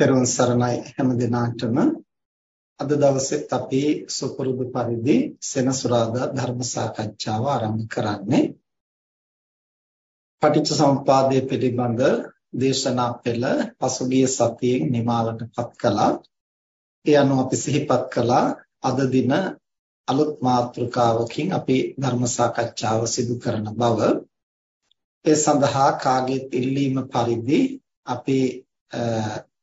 පෙරවන් සරණයි හැම දිනාටම. අද දවසෙත් අපි සුපුරුදු පරිදි සෙනසුරාදා ධර්ම සාකච්ඡාව ආරම්භ කරන්නේ. පටිච්ච සමුපාදයේ පිළිබඳ දේශනා පෙළ පසුගිය සතියේ නිමාවටපත් කළා. ඒ අනුව අපි සිහිපත් කළා අද දින අලුත් මාතෘකාවකින් අපි ධර්ම සාකච්ඡාව සිදු කරන බව. ඒ සඳහා කාගෙත් ඉල්ලීම පරිදි අපි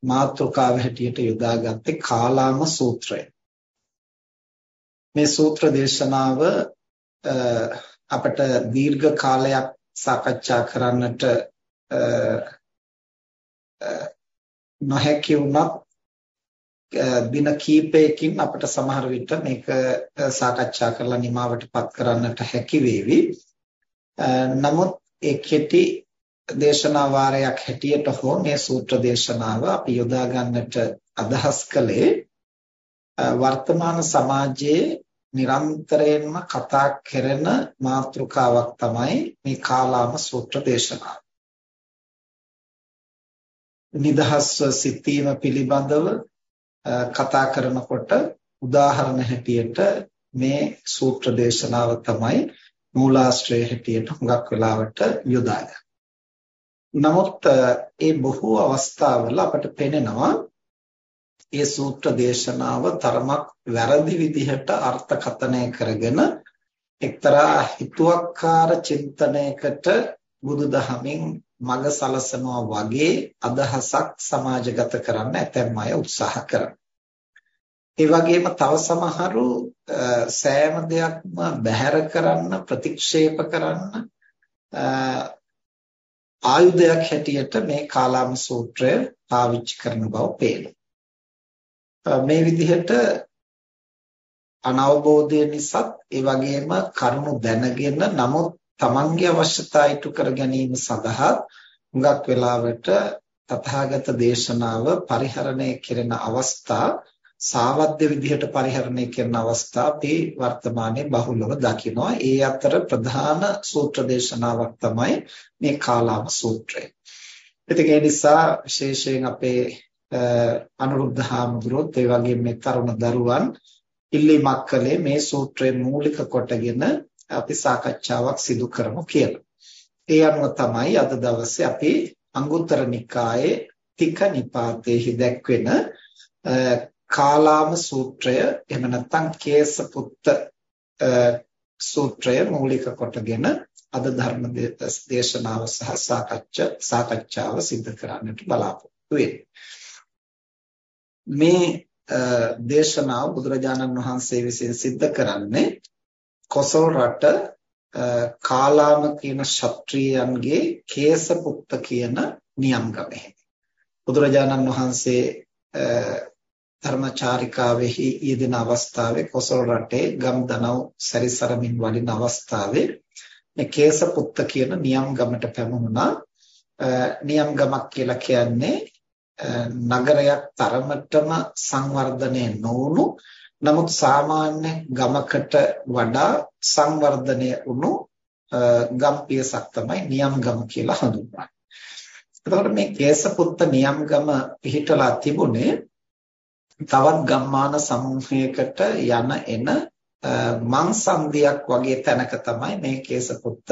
මාතෘකාව හැටියට යොදාගත්තේ කාලාම සූත්‍රය. මේ සූත්‍ර දේශනාව අපට දීර්ඝ කාලයක් සාකච්ඡා කරන්නට නොහැකි වුණත් දින කීපයකින් අපිට සමහර විට මේක සාකච්ඡා කරලා නිමාවටපත් කරන්නට හැකි වේවි. නමුත් ඒ කෙටි දේශනා වාරයක් හැටියට හෝ මේ සූත්‍ර දේශනාව අපි යොදා ගන්නට අදහස් කළේ වර්තමාන සමාජයේ නිරන්තරයෙන්ම කතා කරන මාතෘකාවක් තමයි මේ කාලාම සූත්‍ර දේශනාව. නිදහස්ව සිටීම පිළිබඳව කතා කරනකොට උදාහරණ හැටියට මේ සූත්‍ර දේශනාව තමයි මූලාශ්‍රය හැටියට හුඟක් වෙලාවට යොදාගන්නේ. නමුත් ඒ බොහෝ අවස්ථාවල අපට පෙනෙනවා ඒ සූත්‍ර දේශනාව තරමක් වැරදි විදිහට අර්ථකථනය කරගෙන එක්තරා හිතුවක්කාර චින්තනයකට බුදුදහමින් මඟ සලසනවා වගේ අදහසක් සමාජගත කරන්න ඇතැම් අය උත්සාහ කරනවා. ඒ වගේම තව සමහරු සෑම දෙයක්ම බැහැර කරන්න ප්‍රතික්ෂේප කරන්න ආයුධයක් හැටියට මේ කාලාම සූත්‍රය පාවිච්චි කරන බව පේනවා. මේ විදිහට අනවබෝධය නිසා ඒ වගේම කරුණු දැනගෙන නමුත් තමන්ගේ අවශ්‍යතා ඉටු කර ගැනීම සඳහා හුඟක් වෙලාවට තථාගත දේශනාව පරිහරණය කෙරෙන අවස්ථා සාවද්‍ය විදිහට පරිහරණය කරන අවස්ථා අපි වර්තමානයේ බහුලව දකිනවා. ඒ අතර ප්‍රධාන සූත්‍ර දේශනාවක් තමයි මේ කාලාම සූත්‍රය. ඉතින් ඒ නිසා විශේෂයෙන් අපේ අනුරුද්ධ හාමුදුරුවෝත් ඒ වගේම මේ තරුණ දරුවන් ඉල්ලීමක් කළේ මේ සූත්‍රය මූලික කොටගෙන අපි සාකච්ඡාවක් සිදු කරමු කියලා. ඒ අනුව තමයි අද දවසේ අපි අංගුත්තර නිකායේ තික නිපාතේහි දැක්වෙන කාලාම සූත්‍රය එහෙම නැත්නම් කේසපුත්ත සූත්‍රය මූලික කොටගෙන අද ධර්ම දේශනාව සහ සාකච්ඡා සාකච්ඡාව සිදු කරන්නට බලාපොරොත්තු මේ දේශනාව බුදුරජාණන් වහන්සේ විසින් සිද්ධ කරන්නේ කොසල් රට කාලාම කියන ක්ෂත්‍රියයන්ගේ කේසපුත්ත කියන නියම්ගමෙහි බුදුරජාණන් වහන්සේ ධර්මචාරිකාවෙහි යෙදෙන අවස්ථාවේ කොසල් රටේ ගම් දනව් සැරිසරමින් වඩින අවස්ථාවේ මේ කේසපුත්ත කියන නියම් ගමට පැමුණුණා නියම් ගමක් කියලා කියන්නේ නගරයක් තරමටම සංවර්ධනය නොවුණු නමුත් සාමාන්‍ය ගමකට වඩා සංවර්ධනය වුණු ගම් පියසක් තමයි නියම් ගම කියලා හඳුන්වන්නේ. එතකොට මේ කේසපුත්ත නියම් ගම පිහිටලා තිබුණේ තවත් ගම්මාන සමූහයකට යන එන මංසන්දියක් වගේ තැනක තමයි මේ කේසපුත්ත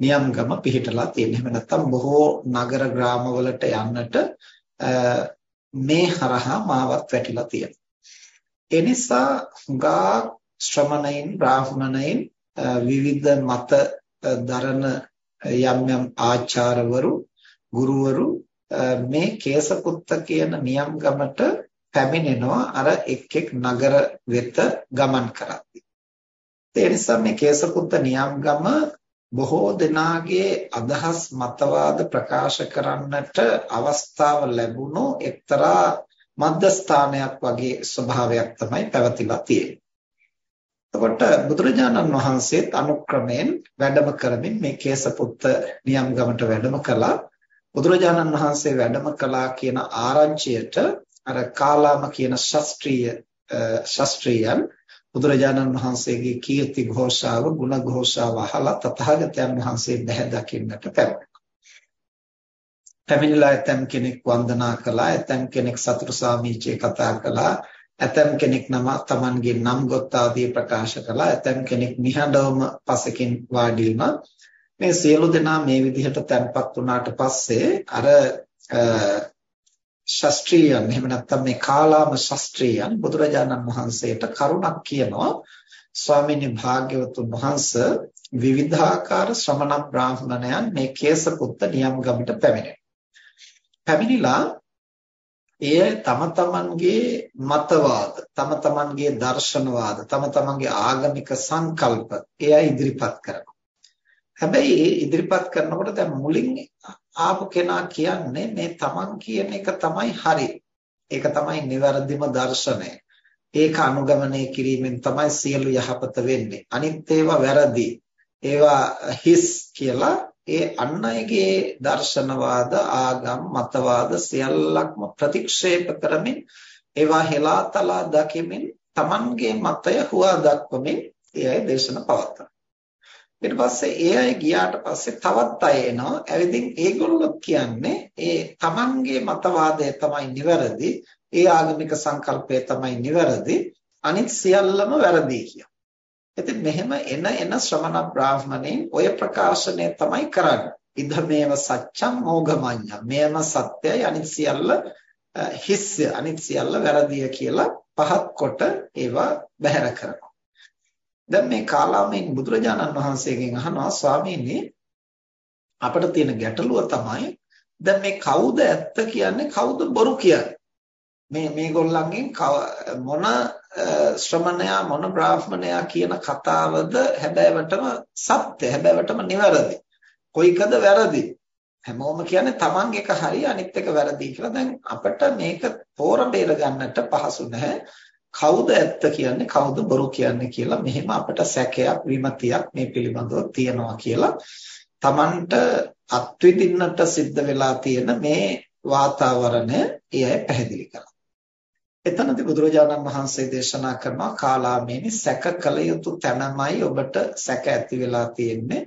නියම්ගම පිහිටලා තියෙන්නේ. එහෙම නැත්නම් බොහෝ නගර ග්‍රාමවලට යන්නට මේ හරහා මාවත් වැටිලා තියෙනවා. ඒ නිසා හුඟා ශ්‍රමණයින් බ්‍රාහ්මණයින් විවිධ මත දරන යම් යම් ආචාර්යවරු ගුරුවරු මේ කේසපුත්ත කියන නියම්ගමට පැමිණෙනවා අර එක් එක් නගර වෙත ගමන් කරද්දී. ඒ නිසා මේ කේසපුත්ත නියම්ගම බොහෝ දෙනාගේ අදහස් මතවාද ප්‍රකාශ කරන්නට අවස්ථාව ලැබුණු එක්තරා මධ්‍යස්ථානයක් වගේ ස්වභාවයක් තමයි පැවතිලා තියෙන්නේ. එතකොට බුදුරජාණන් වහන්සේත් අනුක්‍රමයෙන් වැඩම කරමින් මේ කේසපුත්ත නියම්ගමට වැඩම කළා. බුදුරජාණන් වහන්සේ වැඩම කළා කියන ආරංචියට අර කාලාම කියන ශාස්ත්‍රීය ශාස්ත්‍රියන් බුදුරජාණන් වහන්සේගේ කීර්ති ഘോഷාව ගුණ ഘോഷාව අහලා තථාගතයන් වහන්සේ දැහැ දකින්නට පැමිණි. පැමිණිලා ඇතම් කෙනෙක් වන්දනා කළා, ඇතම් කෙනෙක් සතර සාමිච්චේ කතා කළා, ඇතම් කෙනෙක් නම තමන්ගේ නම් ගොත් ආදී ප්‍රකාශ කළා, ඇතම් කෙනෙක් නිහඬවම පසකින් වාඩි වුණා. මේ සියලු දෙනා මේ විදිහට තැන්පත් වුණාට පස්සේ අර ශාස්ත්‍රීයන් එහෙම නැත්නම් මේ කාලාම ශාස්ත්‍රීයන් බුදුරජාණන් වහන්සේට කරුණක් කියනවා. ස්වාමීනි භාග්‍යවතුන් වහන්සේ විවිධාකාර ශ්‍රමණ බ්‍රාහ්මණයන් මේ කේසපුත්ත නියම් ගමිට පැමිණෙනවා පැමිණිලා එය තම තමන්ගේ මතවාද තම තමන්ගේ දර්ශනවාද තම තමන්ගේ ආගමික සංකල්ප එය ඉදිරිපත් කරනවා. හැබැයි ඉදිරිපත් කරනකොට දැන් මුලින් ආපු කෙනා කියන්නේ මේ තමන් කියන එක තමයි හරි. ඒක තමයි නිවැරදිම දර්ශනය. ඒක අනුගමනය කිරීමෙන් තමයි සියලු යහපත වෙන්නේ. අනිත් ඒවා වැරදි. ඒවා හිස් කියලා ඒ අන් අයගේ දර්ශනවාද ආගම් මතවාද සියල්ලක්ම ප්‍රතික්ෂේප කරමින් ඒවා හෙලාතලා දකිමින් Tamanගේ මතය හුවා දක්වමින් ඒ අය දේශන පවත්වනවා. ඊට පස්සේ ඒ අය ගියාට පස්සේ තවත් අය එනවා ඇවිදින් ඒගොල්ලෝ කියන්නේ ඒ Tamanගේ මතවාදය තමයි නිවැරදි ඒ ආගමික සංකල්පය තමයි නිවැරදි අනිත් සියල්ලම වැරදි කියලා ඉතින් මෙහෙම එන එන ශ්‍රමණ බ්‍රාහ්මණයින් ඔය ප්‍රකාශනය තමයි කරන්නේ. ඉදමේව සත්‍යං මෝඝමඤ්ඤ. මෙයම සත්‍යයි අනිත් සියල්ල හිස්ය අනිත් සියල්ල වැරදිය කියලා පහත් කොට ඒවා බැහැර කරනවා. දැන් මේ කාලාමෙන් බුදුරජාණන් වහන්සේගෙන් අහනවා ස්වාමීනි අපිට තියෙන ගැටලුව තමයි දැන් මේ කවුද ඇත්ත කියන්නේ කවුද බොරු කියන්නේ? මේ මේගොල්ලන්ගෙන් මොන ශ්‍රමණයා මොන බ්‍රාහ්මණයා කියන කතාවද හැබෑවටම සත්‍ය හැබෑවටම නිවැරදි? කොයිකද වැරදි? හැමෝම කියන්නේ තමන් එක හරි අනිත් එක වැරදි කියලා. දැන් අපිට මේක පෝර බේර ගන්නට පහසු නැහැ. කවුද ඇත්ත කියන්නේ කවුද බොරු කියන්නේ කියලා මෙහෙම අපිට සැකයක් විමතියක් මේ පිළිබඳව තියෙනවා කියලා තමන්ට අත්විඳින්නට සිද්ධ වෙලා තියෙන මේ වාතාවරණය එයයි පැහැදිලි කරනවා. එතනදී බුදුරජාණන් වහන්සේ දේශනා කරනවා කාලාමේනි සැක කළ යුතු තැනමයි ඔබට සැක ඇති වෙලා තියෙන්නේ.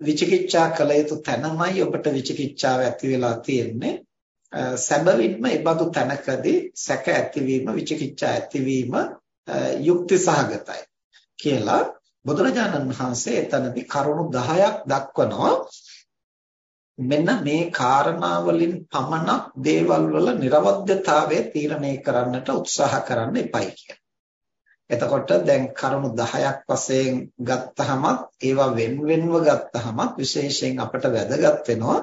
විචිකිච්ඡා කළ යුතු තැනමයි ඔබට විචිකිච්ඡාව ඇති වෙලා තියෙන්නේ. සැබවින්ම ඒ බඳු තැනකදී සැක ඇතිවීම විචිකිච්ඡා ඇතිවීම යුක්ති සහගතයි කියලා බුදුරජාණන් වහන්සේ එතනදී කරුණු 10ක් දක්වනවා මෙන්න මේ කාරණා වලින් පමණක් දේවල් වල නිර්වද්‍යතාවය තීරණය කරන්නට උත්සාහ කරන්න එපයි කියන. එතකොට දැන් කරුණු 10ක් වශයෙන් ගත්තහමත් ඒවා වෙන වෙනව ගත්තහමත් විශේෂයෙන් අපට වැදගත් වෙනවා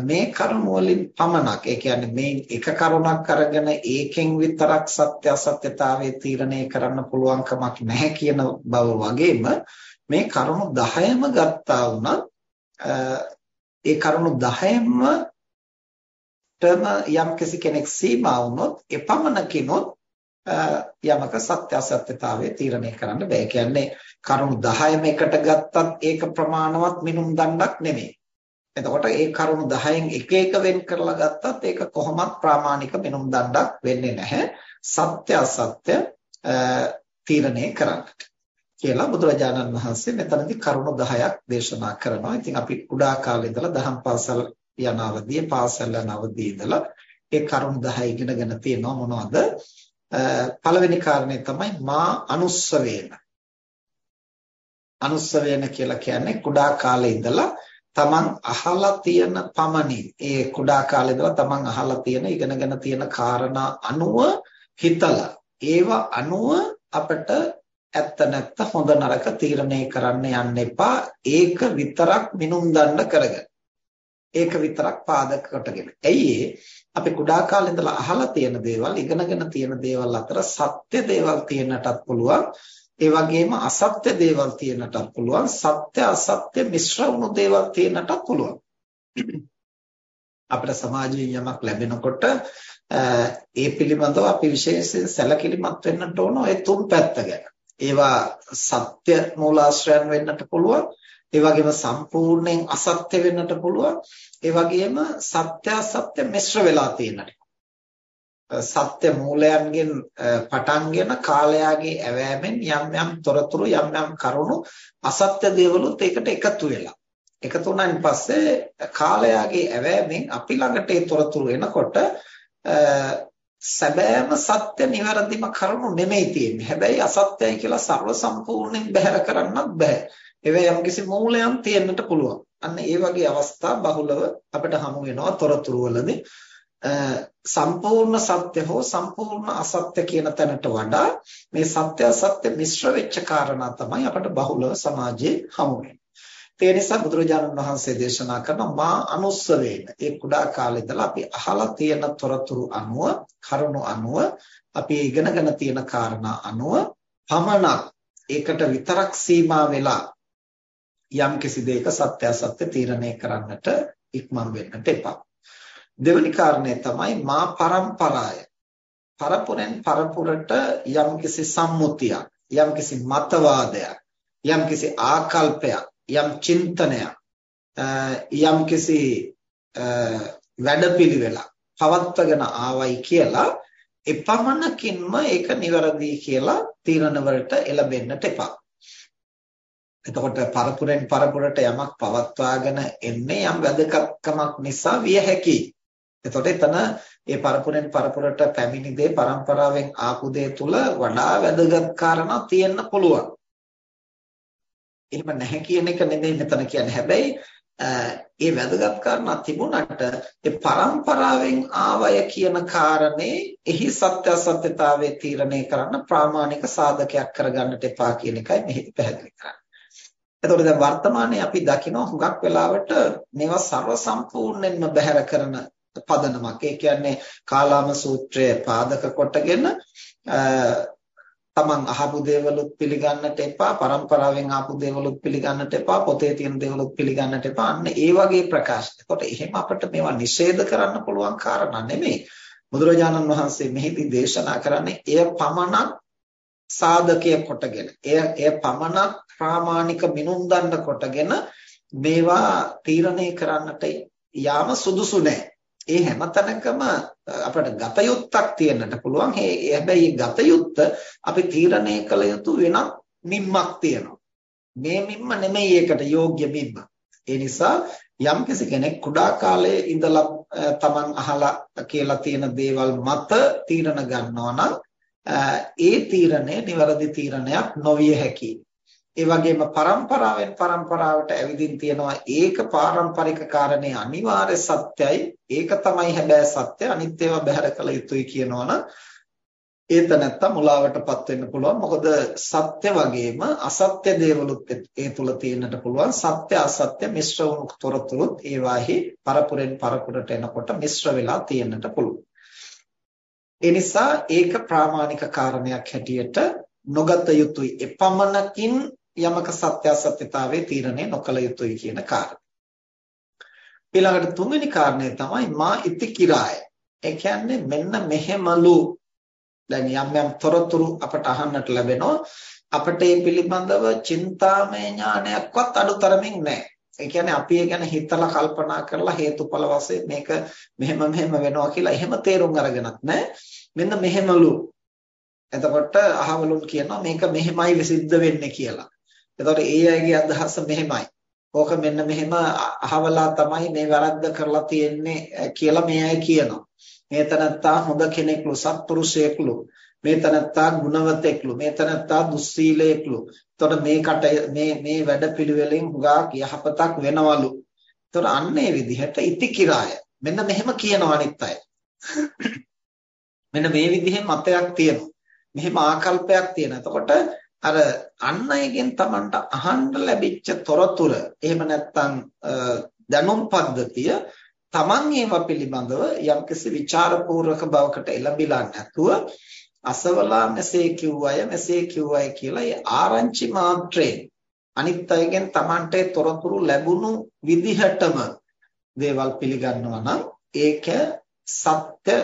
මේ කරුණු වලින් පමණක් ඒ කියන්නේ මේ එක කරුණක් අරගෙන ඒකෙන් විතරක් සත්‍ය අසත්‍යතාවය තීරණය කරන්න පුළුවන් කමක් නැහැ කියන බව වගේම මේ කරුණු 10ම ගත්තා වුණත් ඒ කරුණු 10න්ම තම යම් කෙනෙක් සීමා වුණොත් එපමණකිනොත් යමක සත්‍ය අසත්‍යතාවය තීරණය කරන්න බෑ. කියන්නේ කරුණු 10ම එකට ගත්තත් ඒක ප්‍රමාණවත් මිනුම් දණ්ඩක් නෙමෙයි. එතකොට ඒ කරුණු 10න් එක එක වෙන් කරලා ගත්තත් ඒක කොහොමත් ප්‍රාමාණික මිනුම් දණ්ඩක් වෙන්නේ නැහැ. සත්‍ය අසත්‍ය තීරණය කරන්නට. කියලා බුදුරජාණන් වහන්සේ මෙතනදී කරුණු 10ක් දේශනා කරනවා. ඉතින් අපි කුඩා කාලේ ඉඳලා දහම් පාසල් යන අවදියේ පාසල් යන අවදියේ ඉඳලා ඒ කරුණු 10 ඉගෙනගෙන තියෙනවා මොනවද? පළවෙනි කාරණේ තමයි මා අනුස්සවේන. අනුස්සවේන කියලා කියන්නේ කුඩා කාලේ ඉඳලා තමන් අහලා තියෙන පමණින් ඒ කුඩා කාලේ ඉඳලා තමන් අහලා තියෙන ඉගෙනගෙන තියෙන කාරණා අනුව හිතලා ඒව අනුව අපිට ඇත්ත නැත්ත හොඳ නරක තීරණය කරන්න යන්න එපා. ඒක විතරක් මිනුම් දණ්ඩ කරගෙන. ඒක විතරක් පාදක කොටගෙන. ඇයි අපි කුඩා කාලේ ඉඳලා අහලා තියෙන දේවල්, ඉගෙනගෙන තියෙන දේවල් අතර සත්‍ය දේවල් තියෙනටත් පුළුවන්. ඒ වගේම අසත්‍ය දේවල් තියෙනටත් පුළුවන්. සත්‍ය අසත්‍ය මිශ්‍ර වුණු දේවල් තියෙනටත් පුළුවන්. අපේ සමාජයේ යමක් ලැබෙනකොට ඒ පිළිබඳව අපි විශේෂයෙන් සැලකිලිමත් වෙන්නට ඕන ඔය තුන් පැත්ත ගැන. ඒවා සත්‍ය මූලාශ්‍රයන් වෙන්නට පුළුවන්. ඒ වගේම සම්පූර්ණයෙන් අසත්‍ය වෙන්නට පුළුවන්. ඒ වගේම සත්‍ය අසත්‍ය මිශ්‍ර වෙලා තියෙන්නට. සත්‍ය මූලයන්ගෙන් පටන්ගෙන කාලයාගේ ඇවෑමෙන් යම් යම් තොරතුරු යම් යම් කරුණු අසත්‍ය දේවලුත් ඒකට එකතු වෙලා එකතු වුණාන් පස්සේ කාලයාගේ ඇවෑමෙන් අපි ළඟට ඒ තොරතුරු එනකොට සැබෑම සත්‍ය નિවරදිම කරුණු නෙමෙයි තියෙන්නේ. හැබැයි අසත්‍යයි කියලා ਸਰව සම්පූර්ණයෙන් බැහැර කරන්නත් බෑ. ඒවේ යම්කිසි මූලයන් තියෙන්නට පුළුවන්. අන්න ඒ වගේ අවස්ථා බහුලව අපිට හමු වෙනවා තොරතුරු වලදී. සම්පූර්ණ සත්‍ය හෝ සම්පූර්ණ අසත්‍ය කියන තැනට වඩා මේ සත්‍ය අසත්‍ය මිශ්‍ර වෙච්ච කාරණා තමයි අපට බහුලව සමාජයේ හමු වෙන්නේ. ඒ නිසා බුදුරජාණන් වහන්සේ දේශනා කරන මා අනුස්සවේන ඒ කුඩා කාලේ ඉඳලා අපි අහලා තියෙන තොරතුරු අනුව කරුණු අනුව අපි ඉගෙනගෙන තියෙන කාරණා අනුව පමණක් ඒකට විතරක් සීමා වෙලා යම් කිසි දෙයක සත්‍ය අසත්‍ය තීරණය කරන්නට ඉක්මන් වෙන්නට එපා. දෙවැනි කාරණය තමයි මා පරම්පරාය. පරපුරෙන් පරපුරට යම් කිසි සම්මුතියක්, යම් කිසි මතවාදයක්, යම් කිසි ආකල්පයක් යම් චින්තනයක් යම්කිසි වැඩපිළිවෙලක් පවත්වගෙන ආවයි කියලා එපමණකින්ම ඒක නිවැරදි කියලා තීරණ වලට එළඹෙන්නට එපා. එතකොට පරපුරෙන් පරපුරට යමක් පවත්වාගෙන එන්නේ යම් වැදගත්කමක් නිසා විය හැකියි. එතකොට එතන ඒ පරපුරෙන් පරපුරට පැමිණි දේ પરම්පරාවෙන් ආපු දේ තුල වඩා වැදගත් කාරණා තියෙන්න පුළුවන්. එහෙම නැහැ කියන එක නෙමෙයි මෙතන කියන්නේ. හැබැයි ඒ වැදගත් කාරණා තිබුණාට ඒ પરම්පරාවෙන් ආවය කියන කාරණේ එහි සත්‍ය සත්‍යතාවය තීරණය කරන්න ප්‍රාමාණික සාධකයක් කරගන්නට එපා කියන එකයි මෙහි පැහැදිලි කරන්නේ. එතකොට දැන් වර්තමානයේ අපි දකිනවා හුඟක් වෙලාවට මේවා ਸਰව සම්පූර්ණයෙන්ම බැහැර කරන පදනමක්. ඒ කියන්නේ කාලාම සූත්‍රය පාදක කොටගෙන තමන් අහපු දේවලුත් පිළිගන්නට එපා પરම්පරාවෙන් ආපු දේවලුත් පිළිගන්නට එපා පොතේ තියෙන දේවලුත් පිළිගන්නට එපා අන්න ඒ වගේ ප්‍රකාශ. එතකොට එහෙම අපිට මේවා නිෂේධ කරන්න පුළුවන් කාරණා නෙමෙයි. බුදුරජාණන් වහන්සේ මෙහිදී දේශනා කරන්නේ එය පමණක් සාධකය කොටගෙන එය එය පමණක් ප්‍රාමාණික මිනුම් දණ්ඩ කොටගෙන මේවා තීරණය කරන්නට යාම සුදුසු නෑ. ඒ හැමතැනකම අපිට ගත යුත්තක් තියෙන්නට පුළුවන්. හැබැයි ගත යුත්ත අපි තීරණය කළ යුතු වෙනත් මිම්මක් තියෙනවා. මේ මිම්ම නෙමෙයි ඒකට යෝග්‍ය මිම්ම. ඒ නිසා යම් කෙනෙක් කුඩා කාලයේ ඉඳලා තමන් අහලා කියලා තියෙන දේවල් මත තීරණ ගන්නවා නම් ඒ තීරණය නිවැරදි තීරණයක් නොවිය හැකියි. ඒ වගේම પરම්පරාවෙන් પરම්පරාවට ඇවිදින් තියෙනවා ඒක පාරම්පරික කාරණේ අනිවාර්ය සත්‍යයි. ඒක තමයි හැබැයි සත්‍ය. අනිත් ඒවා බැහැර කළ යුතුයි කියනවනම් ඒත නැත්තම් මුලාවටපත් වෙන්න පුළුවන්. මොකද සත්‍ය වගේම අසත්‍ය දේවලුත් ඒ තුල තියෙන්නට පුළුවන්. සත්‍ය අසත්‍ය මිශ්‍ර වුණු තොරතුරුත් ඒවාහි පරපුරෙන් පරපුරට එනකොට මිශ්‍ර වෙලා තියෙන්නට පුළුවන්. ඒ නිසා ඒක ප්‍රාමාණික කාරණයක් හැටියට නොගත යුතුයි. එපමණකින් යමක සත්‍ය අසත්‍යතාවයේ තීරණය නොකළ යුතුයි කියන කාරණය. ඊළඟට තුන්වෙනි කාරණය තමයි මා ඉති කිරාය. ඒ කියන්නේ මෙන්න මෙහෙමලු දැන් යම් යම් තොරතුරු අපට අහන්නට ලැබෙනවා. අපට මේ පිළිබඳව චින්තාමය ඥානයක්වත් අඩුතරමින් නැහැ. ඒ කියන්නේ අපි ඒ ගැන හිතලා කල්පනා කරලා හේතුඵල වශයෙන් මේක මෙහෙම මෙහෙම වෙනවා කියලා එහෙම තේරුම් අරගෙනත් නැහැ. මෙන්න මෙහෙමලු. එතකොට අහවලුන් කියනවා මේක මෙහෙමයි සිද්ධ වෙන්නේ කියලා. එතකොට ඒ අයගේ අදහස මෙහෙමයි. ඕක මෙන්න මෙහෙම අහවලා තමයි මේ වැරද්ද කරලා තියෙන්නේ කියලා මේ අය කියනවා. මේ තනත්තා හොඳ කෙනෙක්ලු සත්පුරුෂයෙක්ලු. මේ තනත්තා ගුණවතෙක්ලු. මේ තනත්තා දුස්සීලයෙක්ලු. එතකොට මේකට මේ මේ වැඩපිළිවෙලෙන් හුඟක් යහපතක් වෙනවලු. එතකොට අන්න ඒ විදිහට ඉතිකිරාය. මෙන්න මෙහෙම කියනවා අනිත් අය. මෙන්න මේ විදිහේ මතයක් තියෙනවා. මෙහෙම ආකල්පයක් තියෙනවා. එතකොට අර අන් අයගෙන් Tamanට අහන්න ලැබිච්ච තොරතුර එහෙම නැත්නම් දැනුම් පද්ධතිය Taman ඒවා පිළිබඳව යම්කිසි ਵਿਚාරපූර්වක බවකට එළඹිලා නැතුව අසවලා මෙසේ කිව්වය මෙසේ කිව්වය කියලා ඒ ආරංචි මාත්‍රේ අනිත් අයගෙන් Tamanට තොරතුරු ලැබුණු විදිහටම දේවල් පිළිගන්නවා නම් ඒක සත්‍ය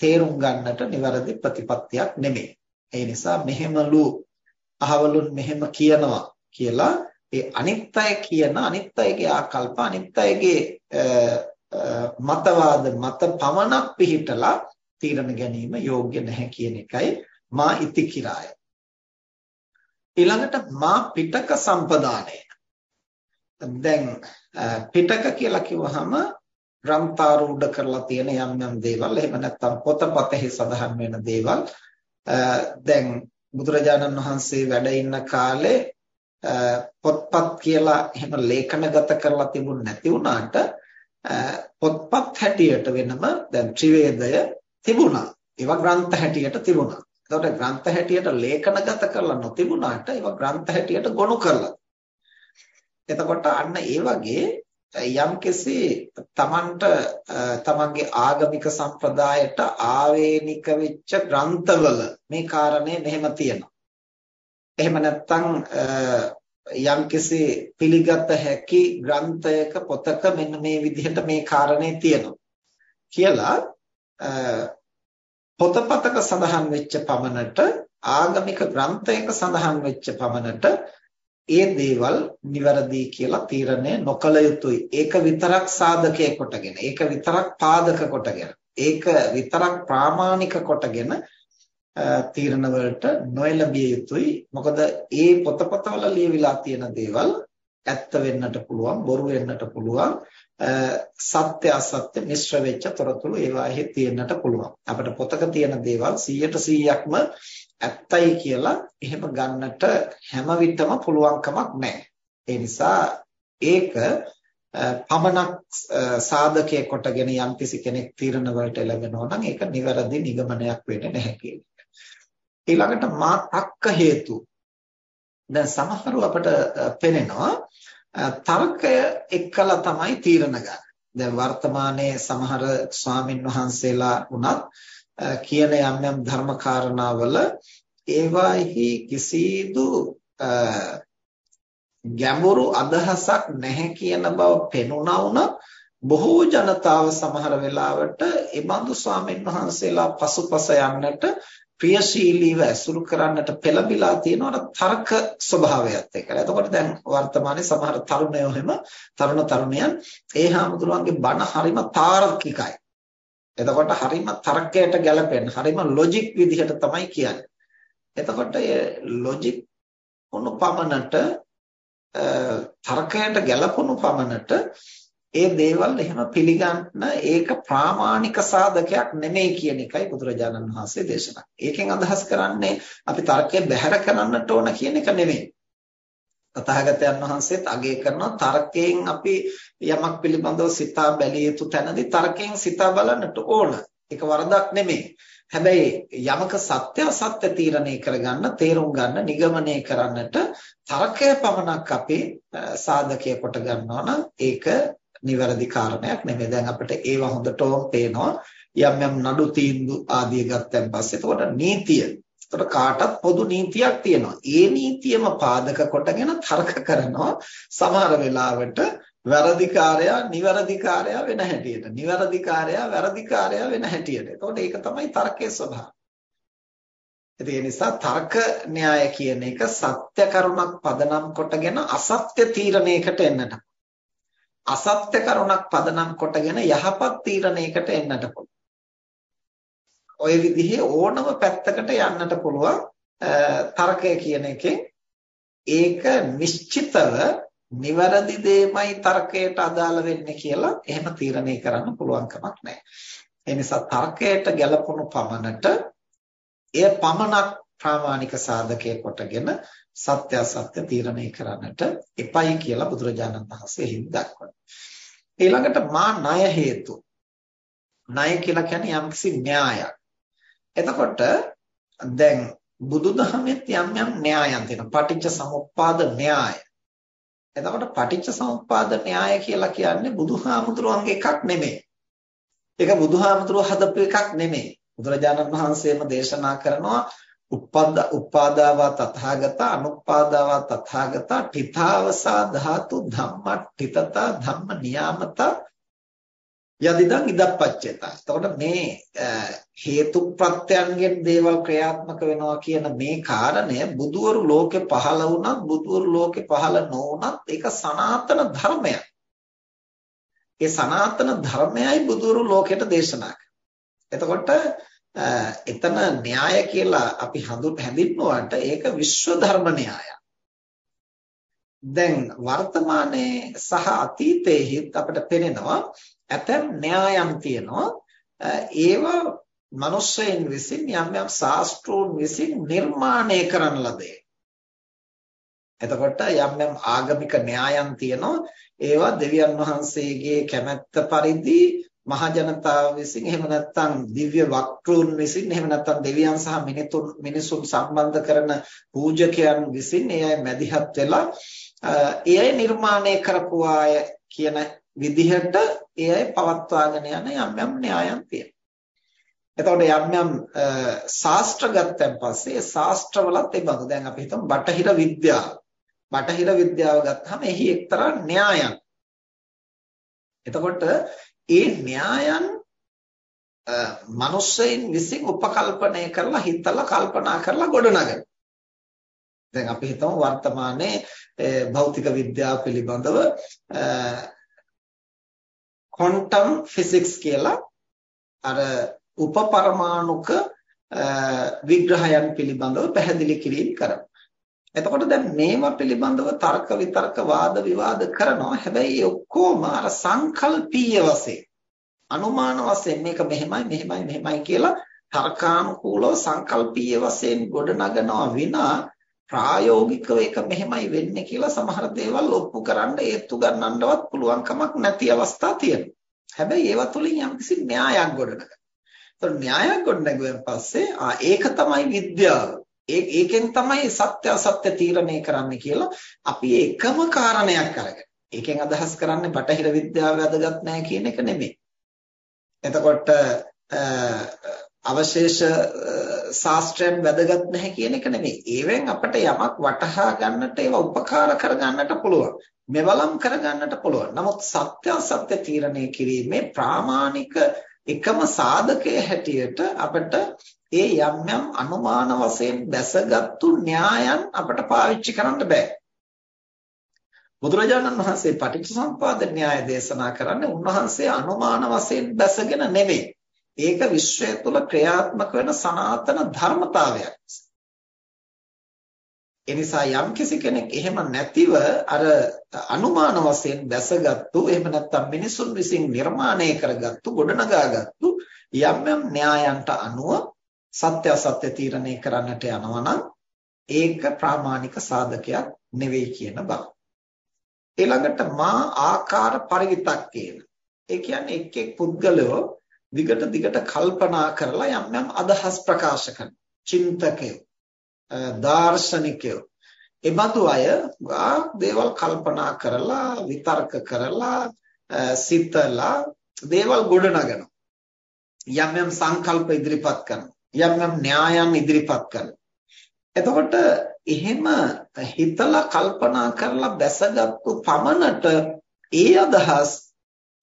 තේරුම් ගන්නට නිවැරදි ප්‍රතිපත්තියක් නෙමෙයි. ඒ නිසා මෙහෙමලු අහවලුන් මෙහෙම කියනවා කියලා ඒ අනිත් අය කියන අනිත් අයගේ ආකල්ප අනිත් අයගේ මතවාද මත පමණක් පිළිහිටලා තීරණ ගැනීම යෝග්‍ය නැහැ කියන එකයි මා ඉතිකිරාය ඊළඟට මා පිටක සම්පදානය. දැන් පිටක කියලා කිව්වහම ග්‍රන්ථාරූඪ කරලා තියෙන යම් යම් දේවල් එහෙම නැත්නම් පොතපතෙහි සඳහන් වෙන දේවල්. දැන් බුදුරජාණන් වහන්සේ වැඩ ඉන්න කාලේ පොත්පත් කියලා එහෙම ලේඛනගත කරලා තිබුණ නැති වුණාට පොත්පත් හැටියට වෙනම දැන් ත්‍රිවේදය තිබුණා. ඒවා ග්‍රන්ථ හැටියට තිබුණා. එතකොට ග්‍රන්ථ හැටියට ලේඛනගත කරලා නොතිබුණාට ඒවා ග්‍රන්ථ හැටියට ගොනු කරලා. එතකොට අන්න ඒ වගේ යම්කිසි තමන්ට තමන්ගේ ආගමික සම්ප්‍රදායට ආවේනික වෙච්ච ග්‍රන්ථවල මේ කාරණේ මෙහෙම තියෙනවා. එහෙම නැත්නම් යම්කිසි පිළිගත හැකි ග්‍රන්ථයක පොතක මෙන්න මේ විදිහට මේ කාරණේ තියෙනවා කියලා පොතපතක සඳහන් වෙච්ච පමණට ආගමික ග්‍රන්ථයක සඳහන් වෙච්ච පමණට ඒ දේවල් નિවරදි කියලා තීරණය නොකළ යුතුයි. ඒක විතරක් සාධකයේ කොටගෙන, ඒක විතරක් පාදක කොටගෙන, ඒක විතරක් ප්‍රාමාණික කොටගෙන තීරණ වලට නොඑළඹිය යුතුයි. මොකද ඒ පොතපතවල ලියවිලා තියෙන දේවල් ඇත්ත වෙන්නට පුළුවන්, බොරු වෙන්නට පුළුවන්. සත්‍ය අසත්‍ය මිශ්‍ර වෙච්ච තොරතුරු ඒවාෙහි තියෙන්නට පුළුවන්. අපිට පොතක තියෙන දේවල් 100%ක්ම ඇත්තයි කියලා එහෙම ගන්නට හැම විටම පුළුවන්කමක් නැහැ. ඒ නිසා ඒක පමණක් සාධකයේ කොටගෙන යම්කිසි කෙනෙක් තීරණ වලට එළවෙනවා නම් ඒක නිවැරදි නිගමනයක් වෙන්නේ නැහැ කියන එක. ඊළඟට මා තක්ක හේතු. දැන් සමහරව අපට පෙනෙනවා තර්කය එක්කලා තමයි තීරණ ගන්න. දැන් වර්තමානයේ සමහර ස්වාමින් වහන්සේලා වුණත් කියන යම් යම් ධර්ම කාරණාවල ඒවාෙහි කිසිදු ගැඹුරු අදහසක් නැහැ කියන බව පෙනුණා වුණා බොහෝ ජනතාව සමහර වෙලාවට ඒ බඳු ස්වාමීන් වහන්සේලා පසුපස යන්නට ක්‍රියාශීලීව ඇසුරු කරන්නට පෙළඹිලා තියෙන අර තර්ක ස්වභාවයත් එක්ක. එතකොට දැන් වර්තමානයේ සමහර තරුණයෝ හැම තරුණ තරුණියන් ඒ හාමුදුරුවන්ගේ බණ හරිම තාර්කිකයි. එතකොට හරිම තර්කයට ගැලපෙන හරිම ලොජික් විදිහට තමයි කියන්නේ. එතකොට ඒ ලොජික් වුණු පමණට තර්කයට ගැලපුණු පමණට ඒ දේවල් එහෙම පිළිගන්න ඒක ප්‍රාමාණික සාධකයක් නෙමෙයි කියන එකයි බුදුරජාණන් වහන්සේ දේශනා. ඒකෙන් අදහස් කරන්නේ අපි තර්කය බැහැර කරන්නට ඕන කියන එක නෙමෙයි. තථාගතයන් වහන්සේත් අගය කරනවා තර්කයෙන් අපි යමක් පිළිබඳව සිතා බැලිය යුතු තැනදී තර්කයෙන් සිතා බලන්නට ඕන. ඒක වරදක් නෙමෙයි. හැබැයි යමක සත්‍ය අසත්‍ය තීරණය කරගන්න, තේරුම් ගන්න, නිගමනය කරන්නට තර්කය පමණක් අපි සාධකය කොට ගන්නවා නම් ඒක නිවැරදි කාරණයක් නෙමෙයි. දැන් අපිට ඒව හොඳටම පේනවා. යම් යම් නඩු තීන්දුව ආදිය ගත්තන් පස්සේ එතකොට නීතිය. එතකොට කාටත් පොදු නීතියක් තියෙනවා. ඒ නීතියම පාදක කොටගෙන තර්ක කරනවා. සමහර වෙලාවට වැරදිකාරයා නිවැරදිකාරයා වෙන හැටියට. නිවැරදිකාරයා වැරදිකාරයා වෙන හැටියට. එතකොට ඒක තමයි තර්කයේ ස්වභාවය. ඒ නිසා තර්ක න්‍යාය කියන එක සත්‍ය කරුණක් පදනම් කොටගෙන අසත්‍ය තීරණයකට එන්නට අසත්‍ය කරුණක් පදනම් කොටගෙන යහපත් තීරණයකට එන්නට පුළුවන්. ওই විදිහේ ඕනම පැත්තකට යන්නට පුළුවන් තර්කය කියන එකෙන් ඒක නිශ්චිතව නිවැරදි දෙයමයි තර්කයට අදාළ වෙන්නේ කියලා එහෙම තීරණය කරන්න පුළුවන් කමක් නැහැ. ඒ නිසා තර්කයට ගැලපුණු පමණට එය පමණක් ප්‍රාමාණික සාධකයේ කොටගෙන සත්‍ය අසත්‍ය තීරණය කරන්නට එපයි කියලා බුදුරජාණන් වහන්සේ හිඳ දක්වනවා. ඊළඟට මා ණය හේතු. ණය කියලා කියන්නේ යම්කිසි න්‍යායක්. එතකොට දැන් බුදුදහමෙත් යම් යම් න්‍යායන් තියෙනවා. පටිච්ච සමුප්පාද න්‍යාය. එතකොට පටිච්ච සමුප්පාද න්‍යාය කියලා කියන්නේ බුදුහාමුදුරුවන්ගේ එකක් නෙමෙයි. ඒක බුදුහාමුදුරුව හදපු එකක් නෙමෙයි. බුදුරජාණන් වහන්සේම දේශනා කරනවා උප්පද්ද උපාදාවා තථාගත අනුපාදාවා තථාගත ඨිතාවසා ධාතු ධම්මට්ඨිතත ධම්ම නියාමත යදිදං ඉදප්පච්චේත. එතකොට මේ හේතු ප්‍රත්‍යයන්ගෙන් දේවල් ක්‍රියාත්මක වෙනවා කියන මේ කාරණය බුදුවරු ලෝකේ පහළ වුණත් බුදුවරු ලෝකේ පහළ නොවුණත් ඒක සනාතන ධර්මයක්. ඒ සනාතන ධර්මයයි බුදුවරු ලෝකෙට දේශනා එතකොට එතන න්‍යාය කියලා අපි හඳුන් හැඳින්වුවාට ඒක විශ්ව ධර්ම න්‍යායක්. දැන් වර්තමානයේ සහ අතීතයේත් අපිට පේනවා ඇතැම් න්‍යායම් තියෙනවා ඒවා මිනිස්සෙන් විසින් යම් යම් ශාස්ත්‍රෝන් විසින් නිර්මාණය කරන ලදේ. එතකොට යම් යම් ආගමික න්‍යායම් තියෙනවා ඒවා දෙවියන් වහන්සේගේ කැමැත්ත පරිදි මහ ජනතාව විසින් එහෙම නැත්නම් දිව්‍ය වක්තෘන් විසින් එහෙම නැත්නම් දෙවියන් සහ මිනිතුන් මිනිසුන් සම්බන්ධ කරන පූජකයන් විසින් ඒ අය මැදිහත් වෙලා ඒ අය නිර්මාණය කරපු අය කියන විදිහට ඒ අය පවත්වාගෙන යන යම් යම් න්‍යායන් තියෙනවා. එතකොට යම් යම් ශාස්ත්‍ර ගත්තන් පස්සේ ඒ ශාස්ත්‍රවලත් ඒ බඳු දැන් අපි හිතමු බටහිර විද්‍යාව. බටහිර විද්‍යාව ගත්තාම එහි එක්තරා න්‍යායන්. එතකොට ඒ න්‍යායන් මනුස්සයින් විසින් උපකල්පනය කරලා හිතලා කල්පනා කරලා ගොඩනගන. දැන් අපි හිතමු වර්තමානයේ භෞතික විද්‍යාව පිළිබඳව ක්වොන්ටම් ෆිසික්ස් කියලා අර උපපරමාණුක විග්‍රහයන් පිළිබඳව පැහැදිලි කිරීම කරනවා. එතකොට දැන් මේවා පිළිබඳව තර්ක විතර්ක වාද විවාද කරනවා. හැබැයි ඔක්කොම අර සංකල්පීය වශයෙන් අනුමාන වශයෙන් මේක මෙහෙමයි මෙහෙමයි මෙහෙමයි කියලා තර්කානුකූලව සංකල්පීය වශයෙන් ගොඩනගනවා විනා ප්‍රායෝගිකව ඒක මෙහෙමයි වෙන්නේ කියලා සමහර දේවල් ඔප්පු කරන්න ඒත්තු ගන්නන්නවත් පුළුවන් කමක් නැති අවස්ථා තියෙනවා. හැබැයි ඒවා තුලින් යම්කිසි න්‍යායක් ගොඩනගනවා. ඒතකොට න්‍යායක් ගොඩනගුවෙන් පස්සේ ආ ඒක තමයි විද්‍යාව. ඒකෙන් තමයි සත්‍ය අසත්‍ය තීරණය කරන්න කියලා අපි එකම කාරණයක් අරගෙන. ඒකෙන් අදහස් කරන්නේ බටහිර විද්‍යාව වැදගත් නැහැ කියන එක නෙමෙයි. එතකොට අවශේෂ ශාස්ත්‍රයන් වැදගත් නැහැ කියන එක නෙමෙයි. ඒවෙන් අපිට යමක් වටහා ගන්නට ඒවා උපකාර කර ගන්නට පුළුවන්. මෙවලම් කර ගන්නට පුළුවන්. නමුත් සත්‍ය අසත්‍ය තීරණය කිරීමේ ප්‍රාමාණික එකම සාධකයේ හැටියට අපිට ඒ යම් යම් අනුමාන වශයෙන් දැසගත්තු න්‍යායන් අපිට පාවිච්චි කරන්න බෑ. බුදුරජාණන් වහන්සේ පටිච්චසමුප්පාද න්‍යාය දේශනා කරන්නේ උන්වහන්සේ අනුමාන වශයෙන් දැසගෙන නෙවෙයි. ඒක විශ්වය තුළ ක්‍රියාත්මක වෙන සනාතන ධර්මතාවයක්. එනිසා යම් කිසි කෙනෙක් එහෙම නැතිව අර අනුමාන වශයෙන් දැසගත්තු එහෙම නැත්නම් මිනිසුන් විසින් නිර්මාණය කරගත්තු ගොඩනගාගත්තු යම් යම් න්‍යායන්ට අනුව සත්‍ය අසත්‍ය තීරණය කරන්නට යනවා නම් ඒක ප්‍රාමාණික සාධකයක් නෙවෙයි කියන බව. ඊළඟට මා ආකාර පරිවිතක්කේන. ඒ කියන්නේ එක් එක් පුද්ගලයෝ දිගට දිගට කල්පනා කරලා යම් යම් අදහස් ප්‍රකාශ කරන චින්තකයෝ දාර්ශනිකයෝ. එබඳු අය දේවල් කල්පනා කරලා විතර්ක කරලා සිතලා දේවල් ගොඩනගනවා. යම් යම් සංකල්ප ඉදිරිපත් කරනවා. යම් යම් න්‍යායන් ඉදිරිපත් කරනවා. එතකොට එහෙම හිතලා කල්පනා කරලා බැසගත්තු පමණට ඒ අදහස්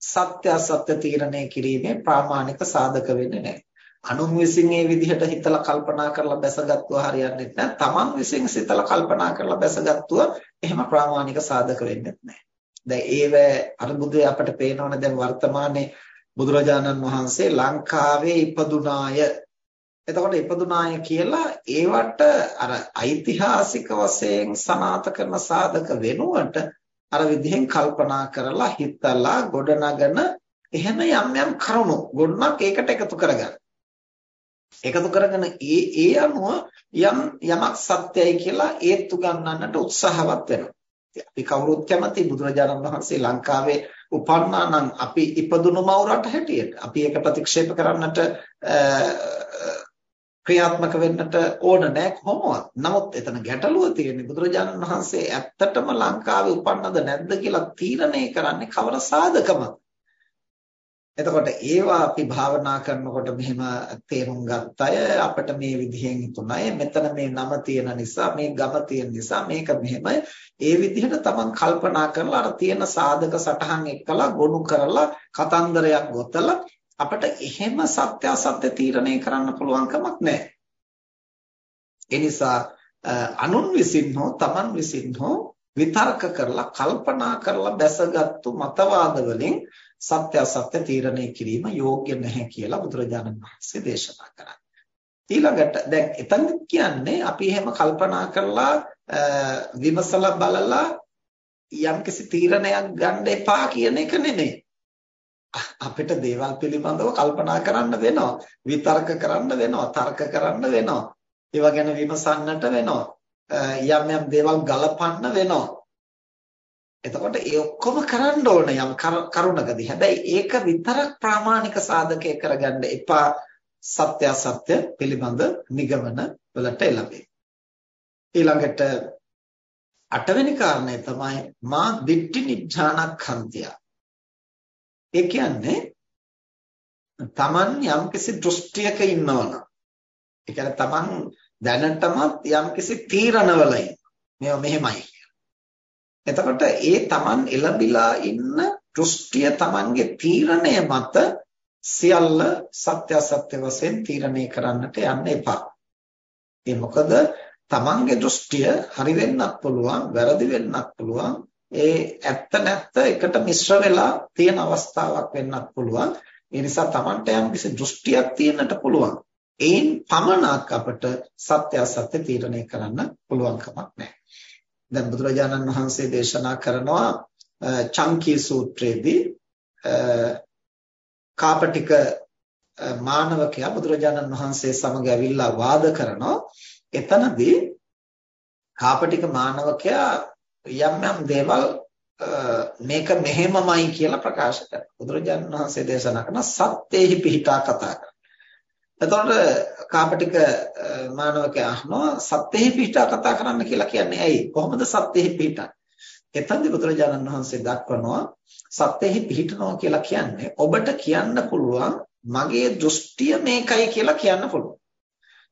සත්‍ය අසත්‍ය තීරණය කිරීමේ ප්‍රාමාණික සාධක වෙන්නේ නැහැ. අනුන් විසින් මේ විදිහට හිතලා කල්පනා කරලා බැසගත්තුවා හරියන්නේ නැහැ. තමන් විසින් සිතලා කල්පනා කරලා බැසගත්තුවා එහෙම ප්‍රාමාණික සාධක වෙන්නේ නැහැ. දැන් ඒව අනුබුදේ අපට පේනවනේ දැන් වර්තමානයේ බුදුරජාණන් වහන්සේ ලංකාවේ ඉපදුනාය. එතකොට ඉපදුනාය කියලා ඒවට අර ඓතිහාසික වශයෙන් සනාත කරන සාධක වෙනුවට අර විදිහෙන් කල්පනා කරලා හිතලා ගොඩනගන එහෙම යම් යම් කරුණු ගොඩනක් ඒකට එකතු කරගන්න. එකතු කරගෙන ඒ ඒ අනුව යම් යමක් සත්‍යයි කියලා ඒත්තු ගන්නන්නට උත්සාහවත් වෙනවා. අපි කවුරුත් කැමති බුදුරජාණන් වහන්සේ ලංකාවේ උපන්නා නම් අපි ඉපදුණු මව් රට හැටියට අපි ඒක ප්‍රතික්ෂේප කරන්නට ක්‍රියාත්මක වෙන්නට ඕන නැහැ කොහොමවත්. නමුත් එතන ගැටලුව තියෙන්නේ බුදුරජාණන් වහන්සේ ඇත්තටම ලංකාවේ උපන්නද නැද්ද කියලා තීරණය කරන්නේ කවර සාධකමද? එතකොට ඒවා අපි භාවනා කරනකොට මෙහෙම තේරුම් ගත්තය අපිට මේ විදිහෙන් හිතුණයි මෙතන මේ නම තියෙන නිසා මේ ගම තියෙන නිසා මේක මෙහෙමයි ඒ විදිහට තමන් කල්පනා කරලා අර තියෙන සාධක සටහන් එක්කලා ගොනු කරලා කතන්දරයක් ගොතලා අපිට එහෙම සත්‍ය අසත්‍ය තීරණය කරන්න පුළුවන් කමක් නැහැ. ඒ නිසා අනුන් විසින් හෝ තමන් විසින් හෝ විතර්ක කරලා කල්පනා කරලා බැසගත්තු මතවාද වලින් සත්‍ය අසත්‍ය තීරණය කිරීම යෝග්‍ය නැහැ කියලා බුදුරජාණන් වහන්සේ දේශනා කරා. ඊළඟට දැන් එතන කියන්නේ අපි එහෙම කල්පනා කරලා විමසලා බලලා යම්කිසි තීරණයක් ගන්න එපා කියන එක නෙමෙයි. අපිට දේවල් පිළිබඳව කල්පනා කරන්න වෙනවා. විතර්ක කරන්න වෙනවා. තර්ක කරන්න වෙනවා. ඒවා ගැන විමසන්නට වෙනවා. යම් යම් දේවල් ගලපන්න වෙනවා. එතකොට ඒ ඔක්කොම කරන්න ඕන යම් කරුණකදී. හැබැයි ඒක විතරක් ප්‍රාමාණික සාධකය කරගන්න එපා. සත්‍ය අසත්‍ය පිළිබඳ නිගමන වලට එළඹේ. ඊළඟට අටවෙනි කාරණය තමයි මා දිට්ඨි නිඥානක්ඛන්තිය. ඒ කියන්නේ තමන් යම්කිසි දෘෂ්ටියක ඉන්නවනම් ඒ කියන්නේ තමන් දැනටමත් යම්කිසි තීරණවල මේවා මෙහෙමයි එතකොට ඒ තමන් එළඹිලා ඉන්න දෘෂ්ටිය තමන්ගේ තීරණය මත සියල්ල සත්‍ය අසත්‍ය වශයෙන් තීරණය කරන්නට යන්න එපා. ඒ මොකද තමන්ගේ දෘෂ්ටිය හරි වෙන්නත් පුළුවන් වැරදි වෙන්නත් පුළුවන් ඒ ඇත්ත නැත්ත එකට මිශ්‍ර වෙලා තියෙන අවස්ථාවක් වෙන්නත් පුළුවන්. ඒ නිසා තමන්ට යම් කිසි දෘෂ්ටියක් තියෙන්නට පුළුවන්. ඒන් පමණක් අපට සත්‍ය අසත්‍ය තීරණය කරන්න පුළුවන් කමක් නැහැ. දැන් බුදුරජාණන් වහන්සේ දේශනා කරනවා චංකී සූත්‍රයේදී කාපටික මානවකයා බුදුරජාණන් වහන්සේ සමග ඇවිල්ලා වාද කරනවා. එතනදී කාපටික මානවකයා යම් යම් දේවල් මේක මෙහෙමමයි කියලා ප්‍රකාශ කරනවා. බුදුරජාණන් වහන්සේ දේශනා කරන සත්‍යෙහි පිහිටා කතා කරනවා. එතකොට කාපටික මානවකයා අහනවා සත්‍යෙහි පිහිටා කතා කරන්න කියලා කියන්නේ ඇයි? කොහොමද සත්‍යෙහි පිහිටන්නේ? එතනදී බුදුරජාණන් වහන්සේ දක්වනවා සත්‍යෙහි පිහිටනවා කියලා කියන්නේ ඔබට කියන්න පුළුවන් මගේ දෘෂ්ටිය මේකයි කියලා කියන්න පුළුවන්.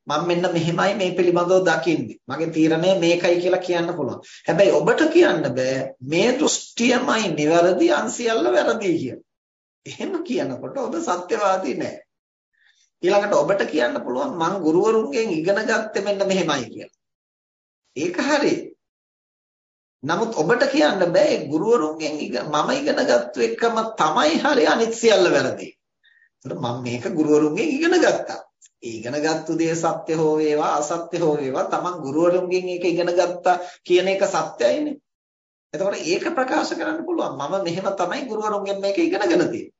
මම මෙන්න මෙහෙමයි මේ පිළිබඳව දකින්නේ. මගේ තීරණය මේකයි කියලා කියන්න පුළුවන්. හැබැයි ඔබට කියන්න බෑ මේ දෘෂ්ටියමයි නිවැරදි අන්සියල්ල වැරදි කියලා. එහෙම කියනකොට ඔබ සත්‍යවාදී නෑ. ඊළඟට ඔබට කියන්න පුළුවන් මං ගුරුවරුන්ගෙන් ඉගෙන ගත්තේ මෙන්න මෙහෙමයි කියලා. ඒක හරි. නමුත් ඔබට කියන්න බෑ ගුරුවරුන්ගෙන් මම ඉගෙන ගත්ත එකම තමයි හරි අනිත් සියල්ල වැරදි. ඒතර මම මේක ගුරුවරුන්ගෙන් ඉගෙන ගත්තා. ඉගෙනගත්තු දේ සත්‍ය හෝ වේවා අසත්‍ය හෝ වේවා තමන් ගුරුවරුන්ගෙන් ඒක ඉගෙන ගත්තා කියන එක සත්‍යයිනේ. එතකොට ඒක ප්‍රකාශ කරන්න පුළුවන්. මම මෙහෙම තමයි ගුරුවරුන්ගෙන් මේක ඉගෙනගෙන තියෙන්නේ.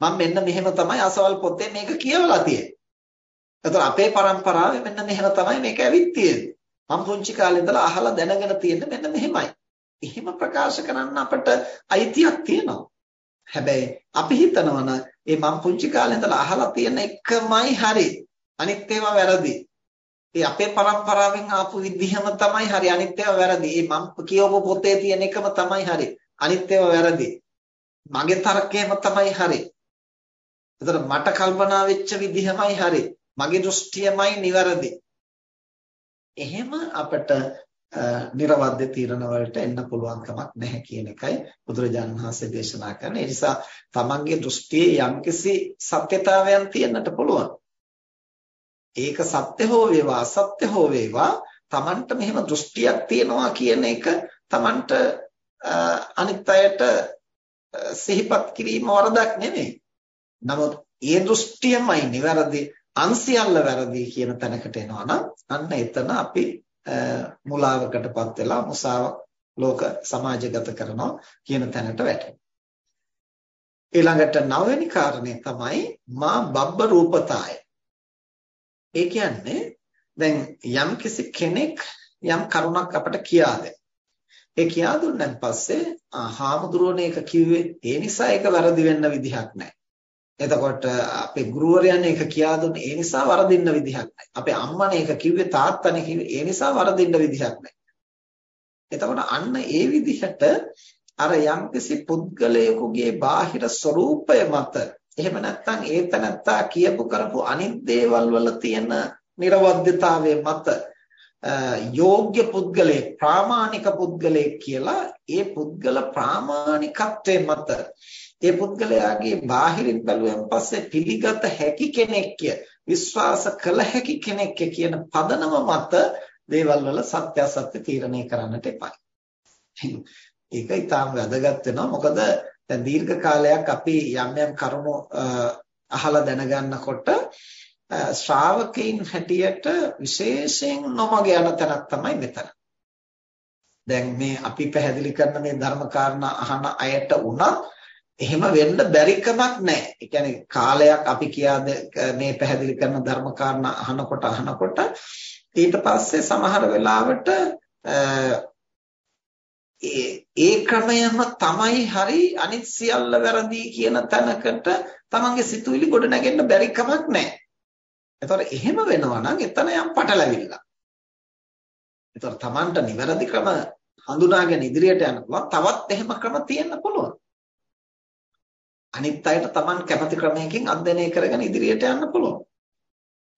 මම මෙන්න මෙහෙම තමයි අසවල් පොතේ මේක කියවලා තියෙන්නේ. එතකොට අපේ પરම්පරාවේ මෙන්න මෙහෙම තමයි මේක ඇවිත් තියෙන්නේ. මම පුංචි කාලේ ඉඳලා අහලා දැනගෙන තියෙන්නේ මෙන්න මෙහෙමයි. එහෙම ප්‍රකාශ කරන්න අපට අයිතියක් තියෙනවා. හැබැයි අපි හිතනවා නම් මේ මම පුංචි කාලේ ඉඳලා අහලා තියෙන එකමයි හරි. අනිත් ඒවා වැරදි. ඒ අපේ પરම්පරාවෙන් ආපු විදිහම තමයි හරි අනිත් ඒවා වැරදි. ඒ මම කියවපු පොතේ තියෙන එකම තමයි හරි. අනිත් ඒවා වැරදි. මගේ තර්කයම තමයි හරි. එතකොට මට කල්පනා වෙච්ච විදිහමයි හරි. මගේ දෘෂ්ටියමයි නිවැරදි. එහෙම අපට නිර්වද්‍ය තීරණ වලට එන්න පුළුවන් කමක් නැහැ කියන එකයි බුදුරජාණන් වහන්සේ දේශනා කරන්නේ. ඒ නිසා තමන්ගේ දෘෂ්ටියේ යම්කිසි සත්‍යතාවයන් තියෙන්නට පුළුවන්. ඒක සත්‍ය හෝ වේවා අසත්‍ය හෝ වේවා Tamanට මෙහෙම දෘෂ්ටියක් තියෙනවා කියන එක Tamanට අනිත් අයට සිහිපත් කිරීම වරදක් නෙමෙයි. නමුත් ඒ දෘෂ්ටියමයි නිවැරදි අන්සියල්ල වැරදි කියන තැනකට එනවා නම් අන්න එතන අපි මුලාවකටපත් වෙලා මුසාව ලෝක සමාජගත කරනවා කියන තැනට වැටෙනවා. ඊළඟට නවවෙනි කාරණේ තමයි මා බබ්බ රූපතාය ඒ කියන්නේ දැන් යම් කිසි කෙනෙක් යම් කරුණක් අපට කියා දෙන. ඒ කියා දුන්නාන් පස්සේ හාමුදුරුවනේ එක කිව්වේ ඒ නිසා ඒක වැරදි වෙන්න විදිහක් නැහැ. එතකොට අපේ ගුරුවරයන් එක කියා දුන්නේ ඒ නිසා වරදින්න විදිහක් නැහැ. අපේ අම්මනේ එක කිව්වේ තාත්තනේ කිව්වේ ඒ නිසා වරදින්න විදිහක් නැහැ. එතකොට අන්න ඒ විදිහට අර යම්කිසි පුද්ගලයෙකුගේ බාහිර ස්වરૂපය මත එහෙම නැත්නම් ඒ තනත්තා කියපු කරපු අනිත් දේවල් වල තියෙන නිර්වද්‍යතාවයේ මත යෝග්‍ය පුද්ගලයෙක් ප්‍රාමාණික පුද්ගලයෙක් කියලා ඒ පුද්ගල ප්‍රාමාණිකත්වයේ මත ඒ පුද්ගලයාගේ බාහිරින් බැලුවෙන් පස්සේ පිළිගත හැකි කෙනෙක්ය විශ්වාස කළ හැකි කෙනෙක්ය කියන පදනම මත දේවල් වල සත්‍ය අසත්‍ය තීරණය කරන්නට එපා. ඒක ඊටාම වැදගත් වෙනවා මොකද දැන් දීර්ඝ කාලයක් අපි යම් යම් කරුණු අහලා දැනගන්නකොට ශ්‍රාවකයින් හැටියට විශේෂයෙන් නොමග යන තැනක් තමයි මෙතන. දැන් මේ අපි පැහැදිලි කරන මේ ධර්ම කාරණා අහන අයට උනත් එහෙම වෙන්න බැරි කමක් නැහැ. ඒ කියන්නේ කාලයක් අපි කියාද මේ පැහැදිලි කරන ධර්ම කාරණා අහනකොට අහනකොට ඊට පස්සේ සමහර වෙලාවට ඒ ක්‍රමයම තමයි හරි අනිත් සියල්ල වැරදි කියන තැනකට තමන්ගේ සිතුවිලි ගොඩ නැගෙන්න බැරි කමක් නැහැ. එතකොට එහෙම වෙනවා නම් එතන යම් පටලැවිල්ලක්. එතකොට තමන්ට නිවැරදි ක්‍රම හඳුනාගෙන ඉදිරියට යන්න පුළුවන්. තවත් එහෙම ක්‍රම තියෙන්න පුළුවන්. අනිත් අයට තමන් කැමති ක්‍රමයකින් අධ්‍යයනය කරගෙන ඉදිරියට යන්න පුළුවන්.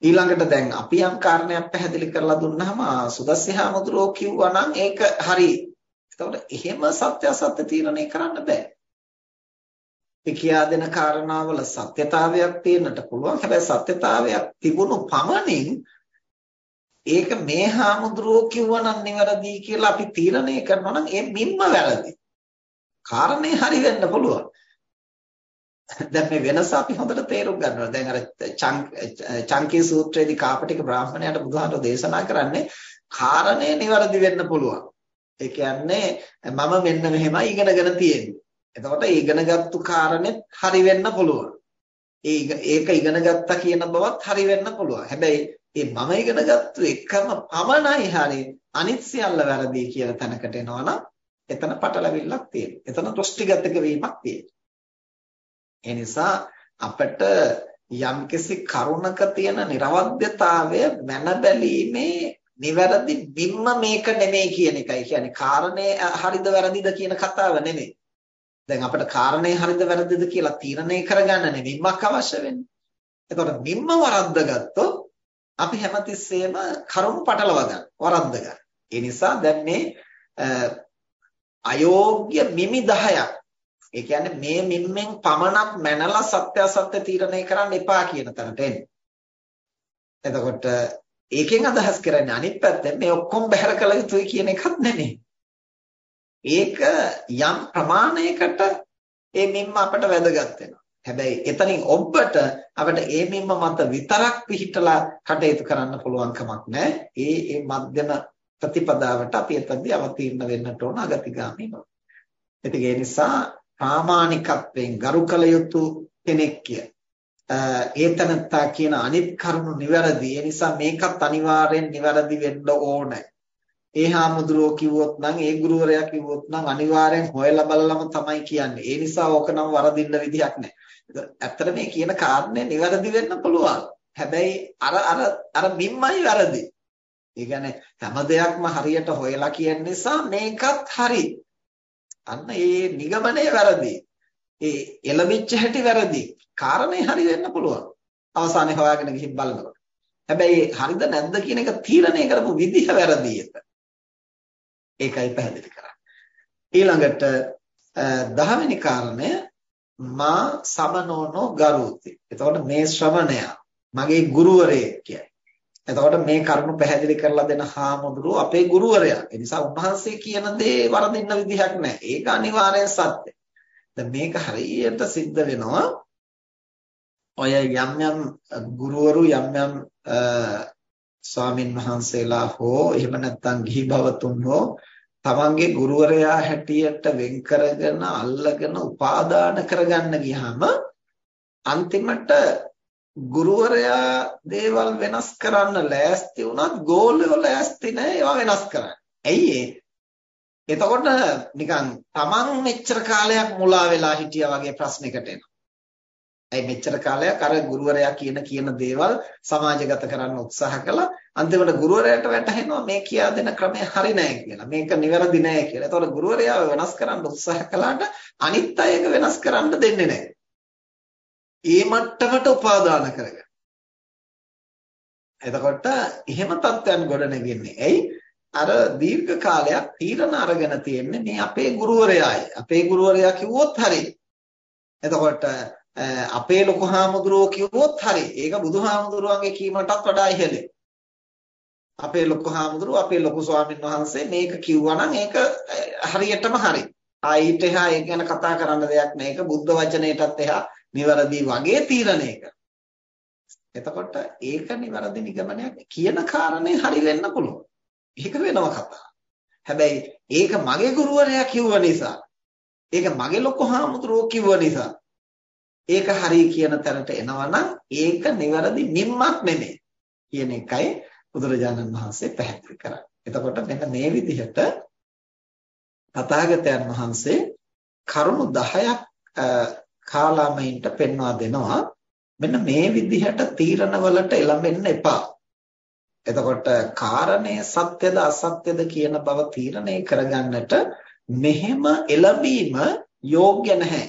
ඊළඟට දැන් අපි යම් කාරණයක් පැහැදිලි කරලා දුන්නාම සුදස්සහා මුද්‍රෝ කිව්වා නම් ඒක හරි. එතකොට එහෙම සත්‍ය අසත්‍ය තීරණය කරන්න බෑ. ඒ කියා දෙන කාරණාවල සත්‍යතාවයක් තියෙන්නට පුළුවන්. හැබැයි සත්‍යතාවයක් තිබුණු පමණින් ඒක මේ හාමුදුරුවෝ කිව්වනම් නිවැරදි කියලා අපි තීරණය කරනවා නම් ඒ මින්ම වැරදි. කාරණේ හරි වෙන්න පුළුවන්. දැන් මේ වෙනස අපි හොඳට තේරුම් ගන්නවා. දැන් අර චංකී සූත්‍රයේදී කාපටික බ්‍රාහ්මණයාට බුදුහාමෝ දේශනා කරන්නේ කාරණේ නිවැරදි වෙන්න පුළුවන්. ඒ කියන්නේ මම මෙන්න මෙහෙමයි ඉගෙනගෙන තියෙන්නේ. එතකොට ඉගෙනගත්තු කාරණෙත් හරි වෙන්න පුළුවන්. ඒක ඉගෙන ගත්තා කියන බවත් හරි වෙන්න පුළුවන්. හැබැයි මේ මම ඉගෙනගත්තු එකම පමණයි හරි අනිත් සියල්ල වැරදි කියන තැනකට එනවනම් එතන පටලවිල්ලක් තියෙනවා. එතන දෘෂ්ටිගතක වීමක් තියෙනවා. ඒ නිසා අපිට යම්කිසි කරුණක තියෙන નિરවද්‍යතාවය මන බැලීමේ නිවැරදි බිම්ම මේක නෙමෙයි කියන එකයි. කියන්නේ කාරණේ හරිද වැරදිද කියන කතාව නෙමෙයි. දැන් අපිට කාරණේ හරිද වැරදිද කියලා තීරණය කරගන්න නෙමෙයිමක් අවශ්‍ය වෙන්නේ. එතකොට මිම්ම වරද්දගත්තොත් අපි හැමතිස්සෙම කරුණු පටලවා ගන්න වරද්ද ගන්න. ඒ නිසා දැන් මේ අයෝග්‍ය මිමි 10ක් ඒ කියන්නේ මේ මිම්මෙන් පමණක් මැනලා සත්‍ය අසත්‍ය තීරණය කරන්න එපා කියන තැනට එන්නේ. එතකොට ඒකෙන් අදහස් කරන්නේ අනිත් පැත්තෙන් මේ ඔක්කොම බැහැර කළ යුතුයි කියන එකක් නෙමෙයි. ඒක යම් ප්‍රමාණයකට ඒ මිම්ම අපට වැදගත් වෙනවා. හැබැයි එතනින් ඔබට අපිට ඒ මිම්ම මත විතරක් පිහිටලා කටයුතු කරන්න පුළුවන් කමක් නැහැ. ඒ ඒ මධ්‍යම ප්‍රතිපදාවට අපි එතනදී අවතීර්ණ වෙන්නට ඕන අගතිගාමී බව. ඉතින් ඒ නිසා ප්‍රාමාණිකත්වයෙන් ගරු කළ යුතු කෙනෙක් කිය. ඒතනත්තා කියන අනිත් කරුණු නිවැරදි. ඒ නිසා මේකත් අනිවාර්යෙන් නිවැරදි වෙන්න ඕනේ. ඒ හාමුදුරුවෝ කිව්වොත් නම් ඒ ගුරුවරයා කිව්වොත් නම් අනිවාර්යෙන් හොයලා බලලම තමයි කියන්නේ. ඒ නිසා ඕක නම් වරදින්න විදියක් නැහැ. ඇත්තට මේ කියන කාරණේ නිවැරදි වෙන්න පුළුවන්. හැබැයි අර අර අර මිම්මයි වැරදි. ඒ කියන්නේ හැම දෙයක්ම හරියට හොයලා කියන නිසා මේකත් හරි. අන්න ඒ නිගමනය වැරදි. ඒ එළඹිච්ච හැටි වැරදි. කාරණේ හරි වෙන්න පුළුවන්. අවසානයේ හොයාගෙන ගිහින් බලනකොට. හැබැයි හරිද නැද්ද කියන එක තීරණය කරපු විදිහ වැරදි එක. ඒකයි පැහැදිලි කරන්නේ. ඊළඟට දහවෙනි කාරණය මා සමනෝනෝ ගරෝති. එතකොට මේ ශ්‍රවණය මගේ ගුරුවරයෙක් කියයි. එතකොට මේ කරුණු පැහැදිලි කරලා දෙන හාමුදුරුවෝ අපේ ගුරුවරයා. ඒ නිසා උන්වහන්සේ කියන දේ වරදින්න විදිහක් නැහැ. ඒක අනිවාර්යෙන් සත්‍ය. දැන් මේක හරියට සිද්ධ වෙනවා ඔය යම් යම් ගුරුවරු යම් යම් ස්වාමින් වහන්සේලා හෝ එහෙම නැත්නම් ගිහි භවතුන් හෝ තමන්ගේ ගුරුවරයා හැටියට වෙන් කරගෙන අල්ලගෙන උපාදාන කරගන්න ගියාම අන්තිමට ගුරුවරයා දේවල් වෙනස් කරන්න ලෑස්ති වුණත් ගෝලියෝ ලෑස්ති නැහැ ඒවා වෙනස් කරන්න. ඇයි ඒ? එතකොට නිකන් තමන් මෙච්චර කාලයක් මුලා වෙලා හිටියා වගේ ප්‍රශ්නයකට එනවා. ඇයි මෙච්චර කාලයක් අර ගුරුවරයා කියන කියන දේවල් සමාජගත කරන්න උත්සාහ කළා අන්තිමට ගුරුවරයාට වැටහෙනවා මේ කියා දෙන ක්‍රමය හරි නෑ කියලා මේක නිවැරදි නෑ කියලා. ඒතකොට ගුරුවරයාව වෙනස් කරන්න උත්සාහ කළාට අනිත් අය වෙනස් කරන්න දෙන්නේ නෑ. ඒ මට්ටමට උපාදාන කරගන්න. එතකොට එහෙම තත්ත්වයන් ගොඩ නැගෙන්නේ. ඇයි? අර දීර්ඝ කාලයක් තීරණ අරගෙන තියෙන්නේ මේ අපේ ගුරුවරයායි. අපේ ගුරුවරයා කිව්වොත් හරි. එතකොට අපේ ලොකු හාමුදුරුවෝ කිව්වොත් හරි. ඒක බුදුහාමුදුරුවන්ගේ කීමටත් වඩා ඉහළයි. අපේ ලොකු හාමුදුරුවෝ අපේ ලොකු ස්වාමීන් වහන්සේ මේක කිව්වා නම් ඒක හරියටම හරි. ආයිත් එහා ඒක ගැන කතා කරන්න දෙයක් නෑ. ඒක බුද්ධ වචනයටත් එහා නිවැරදි වගේ තීරණය එතකොට ඒක නිවැරදි නිගමනයක් කියන කාරණේ හරි වෙන්න පුළුවන්. ඒක වෙනම කතාවක්. හැබැයි ඒක මගේ ගුරුවරයා කිව්ව නිසා ඒක මගේ ලොකු හාමුදුරුවෝ කිව්ව නිසා ඒක හරි කියන තැනට එනවනම් ඒක නිවැරදි නිම්මක් නෙමෙයි කියන එකයි බුදුරජාණන් වහන්සේ පැහැදිලි කරන්නේ. එතකොට මෙන්න මේ විදිහට තථාගතයන් වහන්සේ කරුණු 10ක් කාලාමයින්ට පෙන්වා දෙනවා මෙන්න මේ විදිහට තීරණවලට එළඹෙන්න එපා. එතකොට කාරණය සත්‍යද අසත්‍යද කියන බව තීරණය කරගන්නට මෙහෙම එළඹීම යෝග්‍ය නැහැ.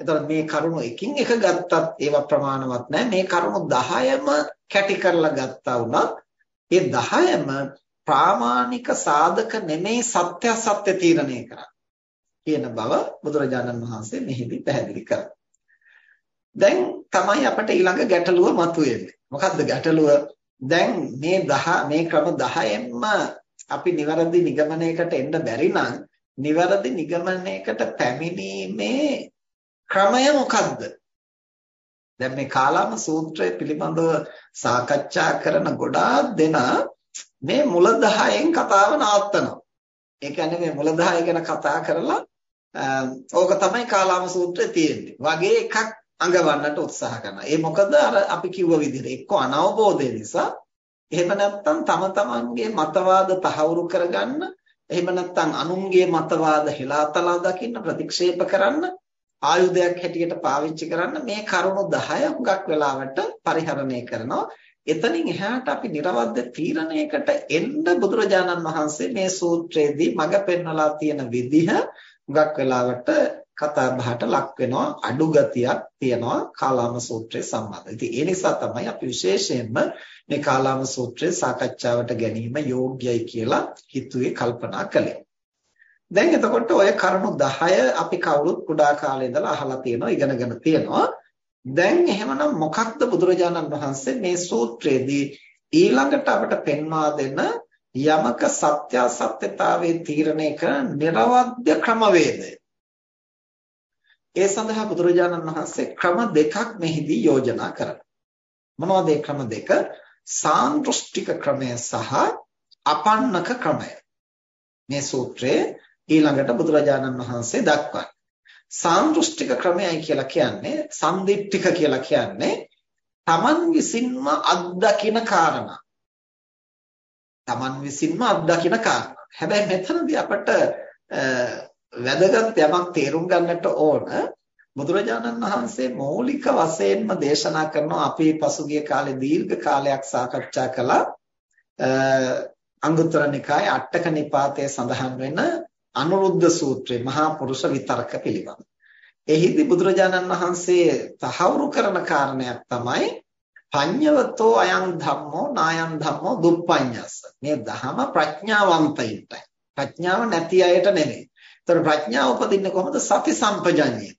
එතකොට මේ කරුණු එකින් එක ගත්තත් ඒවා ප්‍රමාණවත් නැහැ. මේ කරුණු 10ම කැටි කරලා ගත්තා වුණත් ඒ 10ම ප්‍රාමාණික සාධක නෙමේ සත්‍ය සත්‍ය තීරණය කරන්නේ. කියන බව බුදුරජාණන් වහන්සේ මෙහිදී පැහැදිලි කරා. දැන් තමයි අපිට ඊළඟ ගැටලුව මතුවෙන්නේ. මොකද්ද ගැටලුව? දැන් මේ 10 මේ ක්‍රම 10ෙන්ම අපි නිවැරදි නිගමනයකට එන්න බැරි නම් නිවැරදි නිගමනයකට පැමිණීමේ ක්‍රමය මොකද්ද? දැන් මේ කාලාම සූත්‍රය පිළිබඳව සාකච්ඡා කරන ගොඩාක් දෙනා මේ මුල 10න් කතාව නවත්තනවා. ඒ කියන්නේ මේ මුල 10 ගැන කතා කරලා ඕක තමයි කාලාම සූත්‍රයේ තියෙන්නේ. වගේ එකක් අඟවන්නට උත්සාහ කරනවා. ඒ මොකද අර අපි කිව්ව විදිහට එක්ක අනවබෝධය නිසා එහෙම නැත්නම් තම තමන්ගේ මතවාද තහවුරු කරගන්න එහෙම නැත්නම් අනුන්ගේ මතවාද හෙලාතලා දකින්න ප්‍රතික්ෂේප කරන්න ආයුධයක් හැටියට පාවිච්චි කරන්න මේ කරුණු 10 හුඟක් වෙලාවට පරිහරණය කරනවා. එතනින් එහාට අපි නිර්වද්‍ය තීරණයකට එන්න බුදුරජාණන් වහන්සේ මේ සූත්‍රයේදී මඟ පෙන්වලා තියෙන විදිහ හුඟක් වෙලාවට කතා බහට ලක් වෙනවා අඩු ගතියක් තියෙනවා කාලාම සූත්‍රය සම්බන්ධ. ඉතින් ඒ නිසා තමයි අපි විශේෂයෙන්ම මේ කාලාම සූත්‍රය සාකච්ඡාවට ගැනීම යෝග්‍යයි කියලා හිතුවේ කල්පනා කළේ. දැන් එතකොට ඔය කරුණු 10 අපි කවුරුත් කුඩා කාලේ ඉඳලා අහලා තියෙනවා ඉගෙනගෙන තියෙනවා. දැන් එහෙමනම් මොකක්ද බුදුරජාණන් වහන්සේ මේ සූත්‍රයේදී ඊළඟට අපට පෙන්වා දෙන යමක සත්‍ය සත්‍යතාවයේ තීරණය කරන නිර්වද්‍ය ක්‍රමවේදය ඒ සඳහා බුදුරජාණන් වහන්සේ ක්‍රම දෙකක් මෙහිදී යෝජනා කරනවා. මොනවද ඒ ක්‍රම දෙක? සාන්දෘෂ්ටික ක්‍රමය සහ අපන්නක ක්‍රමය. මේ සූත්‍රයේ ඊළඟට බුදුරජාණන් වහන්සේ දක්වන්නේ. සාන්දෘෂ්ටික ක්‍රමයයි කියලා කියන්නේ සම්දිට්ඨික කියලා කියන්නේ Taman විසින්ම අත්දකින කාරණා. Taman විසින්ම අත්දකින කාරණා. හැබැයි මෙතනදී අපට වැදගත් යමක් තේරුම් ගන්නට ඕන බුදුරජාණන් වහන්සේ මৌলিক වශයෙන්ම දේශනා කරනවා අපි පසුගිය කාලේ දීර්ඝ කාලයක් සාකච්ඡා කළා අංගුත්තර නිකායේ අටක නිපාතයේ සඳහන් වෙන අනුරුද්ධ සූත්‍රයේ මහා පුරුෂ විතරක පිළිබඳ. එහිදී බුදුරජාණන් වහන්සේ තහවුරු කරන කාරණයක් තමයි පඤ්ඤවතෝ අයං ධම්මෝ නායං ධම්මෝ දුප්පඤ්ඤස්ස. මේ ධහම ප්‍රඥාවන්තයින්ට. ප්‍රඥාව නැති අයට නෙමෙයි. ඒතර ප්‍රඥාව උපදින්නේ කොහොමද? සති සම්පජඤ්ඤය.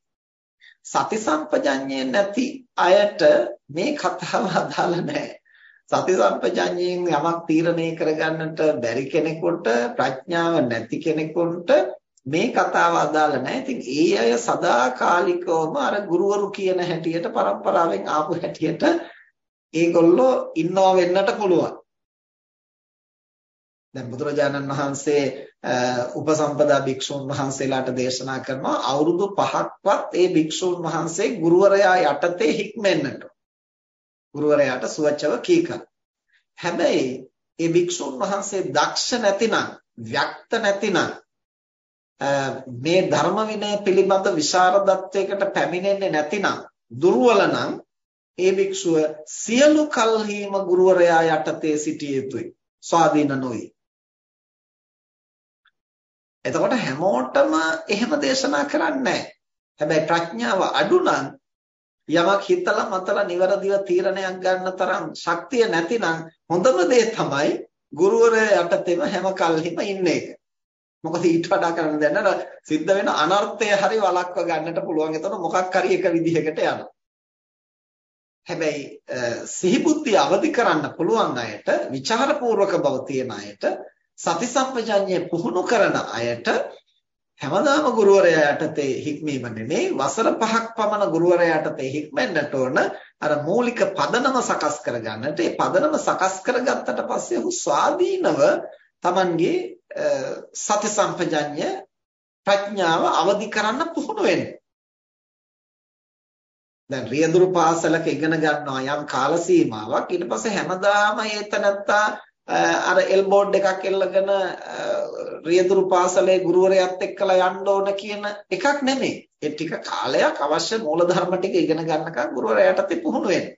සති සම්පජඤ්ඤය නැති අයට මේ කතාව අදාළ නැහැ. සති සම්පජඤ්ඤයෙන් යමක් තීරණය කරගන්නට බැරි කෙනෙකුට ප්‍රඥාව නැති කෙනෙකුට මේ කතාව අදාළ නැහැ. ඉතින් ඒ අය සදාකාලිකවම අර ගුරුවරු කියන හැටියට પરම්පරාවෙන් ආපු හැටියට ඒගොල්ලෝ ඉන්නව වෙන්නට පුළුවන්. දැන් බුදුරජාණන් වහන්සේ උපසම්පදා භික්ෂුන් වහන්සේලාට දේශනා කරනවා අවුරුදු 5ක්වත් ඒ භික්ෂුන් වහන්සේ ගුරුවරයා යටතේ හික්මෙන්නට. ගුරුවරයාට සුවචව කීකර. හැබැයි ඒ භික්ෂුන් වහන්සේ දක්ෂ නැතිනම්, ව්‍යක්ත නැතිනම් මේ ධර්ම විනය පිළිබඳ විශාරදත්වයකට පැමිණෙන්නේ නැතිනම්, දුර්වල නම් ඒ භික්ෂුව සියලු කල්හිම ගුරුවරයා යටතේ සිටිය යුතුයි. ස්වාධීන නොවේ. එතකොට හැමෝටම එහෙම දේශනා කරන්නේ හැබැයි ප්‍රඥාව අඩු නම් යමක් හිතලා මතලා නිවැරදිව තීරණයක් ගන්න තරම් ශක්තිය නැතිනම් හොඳම දේ තමයි ගුරුවරයා යටතේම හැම කල්හිම ඉන්න එක. මොකද ඊට වඩා කරන්න දැන් අර සිද්ධ වෙන අනර්ථය හරි වළක්ව ගන්නට පුළුවන්. එතකොට මොකක් හරි එක විදිහකට යනවා. හැබැයි සිහිබුද්ධිය අවදි කරන්න පුළුවන් අයට, ਵਿਚාරපූර්වක බව තියෙන අයට සති සම්පජඤ්ඤය පුහුණු කරන අයට හැමදාම ගුරුවරයා යටතේ හික්මීම නෙමෙයි වසර 5ක් පමණ ගුරුවරයා යටතේ හික්මෙන්නට ඕන අර මූලික පදනම සකස් කරගන්නට ඒ පදනම සකස් කරගත්තට පස්සේ ඔහු ස්වාධීනව Tamanගේ සති සම්පජඤ්ඤ ප්‍රඥාව අවදි කරන්න පුහුණු වෙන්න. දැන් රියදුරු පාසලක ඉගෙන ගන්නවා යම් කාල සීමාවක් ඊට පස්සේ හැමදාම ඒතනත්තා අර එල් බෝඩ් එකක් එල්ලගෙන රියදුරු පාසලේ ගුරුවරයාත් එක්කලා යන්න ඕන කියන එකක් නෙමෙයි. ඒ ටික කාලයක් අවශ්‍ය මූලධර්ම ටික ඉගෙන ගන්නකම් ගුරුවරයාටත් පුහුණු වෙන්න.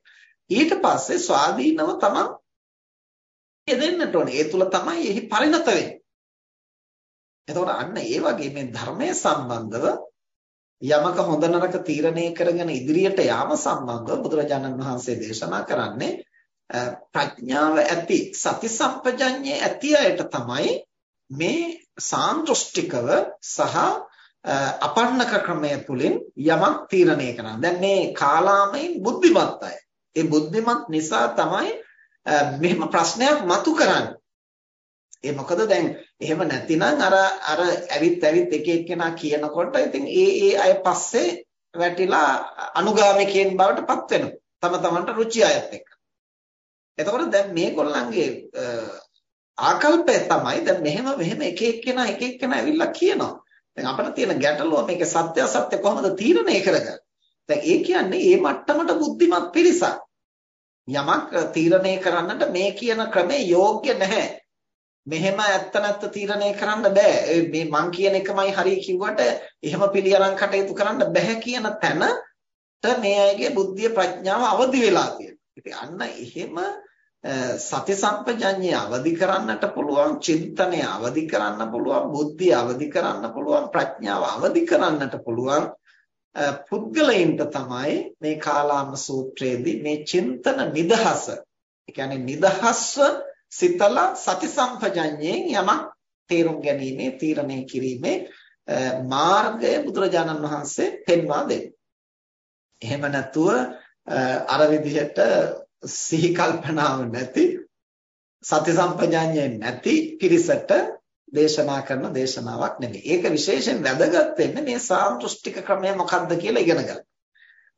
ඊට පස්සේ ස්වාධීනව තමන් යෙදෙන්නට ඕනේ. ඒ තුල තමයි එහි පරිණත වෙන්නේ. එතකොට අන්න ඒ වගේ මේ ධර්මයේ සම්බන්ධව යමක හොඳ නරක තීරණය කරගෙන ඉදිරියට යාම සම්බන්ධව බුදුරජාණන් වහන්සේ දේශනා කරන්නේ ප්‍රඥාව ඇති සති සම්පජඤ්ඤේ ඇති අයට තමයි මේ සාන්දෘෂ්ටිකව සහ අපන්නක ක්‍රමය තුලින් යමක් තීරණය කරනවා. දැන් මේ කාලාමයෙන් බුද්ධිමත් අය. ඒ බුද්ධිමත් නිසා තමයි මෙහෙම ප්‍රශ්නයක් මතු කරන්නේ. ඒ මොකද දැන් එහෙම නැතිනම් අර අර ඇවිත් ඇවිත් එක එක්කෙනා කියනකොට ඉතින් ඒ ඒ අය පස්සේ වැටිලා අනුගාමිකයන් බවට පත් වෙනවා. තම තමන්ට රුචි අයත් එක්ක. එතකොට දැන් මේගොල්ලන්ගේ ආකල්පය තමයි දැන් මෙහෙම මෙහෙම එක එක්කෙනා එක එක්කෙනා ඇවිල්ලා කියනවා. දැන් අපිට තියෙන ගැටලුව මේක සත්‍ය අසත්‍ය කොහොමද තීරණය කරගන්නේ? දැන් ඒ කියන්නේ මේ මට්ටමට බුද්ධිමත් පිරිසක්. යමක් තීරණය කරන්නට මේ කියන ක්‍රමේ යෝග්‍ය නැහැ. මෙහෙම ඇත්ත නැත්ත තීරණය කරන්න බෑ. මේ මං කියන එකමයි හරි කිව්වට එහෙම පිළිඅරන් කටයුතු කරන්න බෑ කියන තැනට මේ අයගේ බුද්ධිය ප්‍රඥාව අවදි වෙලා තියෙනවා. ඉතින් අන්න එහෙම සති සම්පජඤ්ඤය අවදි කරන්නට පුළුවන්, චින්තනය අවදි කරන්න පුළුවන්, බුද්ධිය අවදි කරන්න පුළුවන්, ප්‍රඥාව අවදි කරන්නට පුළුවන් පුද්ගලයින්ට තමයි මේ කාලාම සූත්‍රයේදී මේ චින්තන නිදහස, ඒ කියන්නේ නිදහස්ව සිතලා සති සම්පජඤ්ඤයෙන් යමක් තේරුම් ගැනීමේ තීරණය කිරීමේ මාර්ගය බුදුරජාණන් වහන්සේ පෙන්වා දෙන්නේ. එහෙම නැතුව අර විදිහට සිහි කල්පනාව නැති සති සම්පජාඤ්ඤය නැති පිරිසට දේශනා කරන දේශනාවක් නෙමෙයි. ඒක විශේෂයෙන් වැදගත් වෙන්නේ මේ සාන්දෘෂ්ටික ක්‍රමය මොකක්ද කියලා ඉගෙන ගන්න.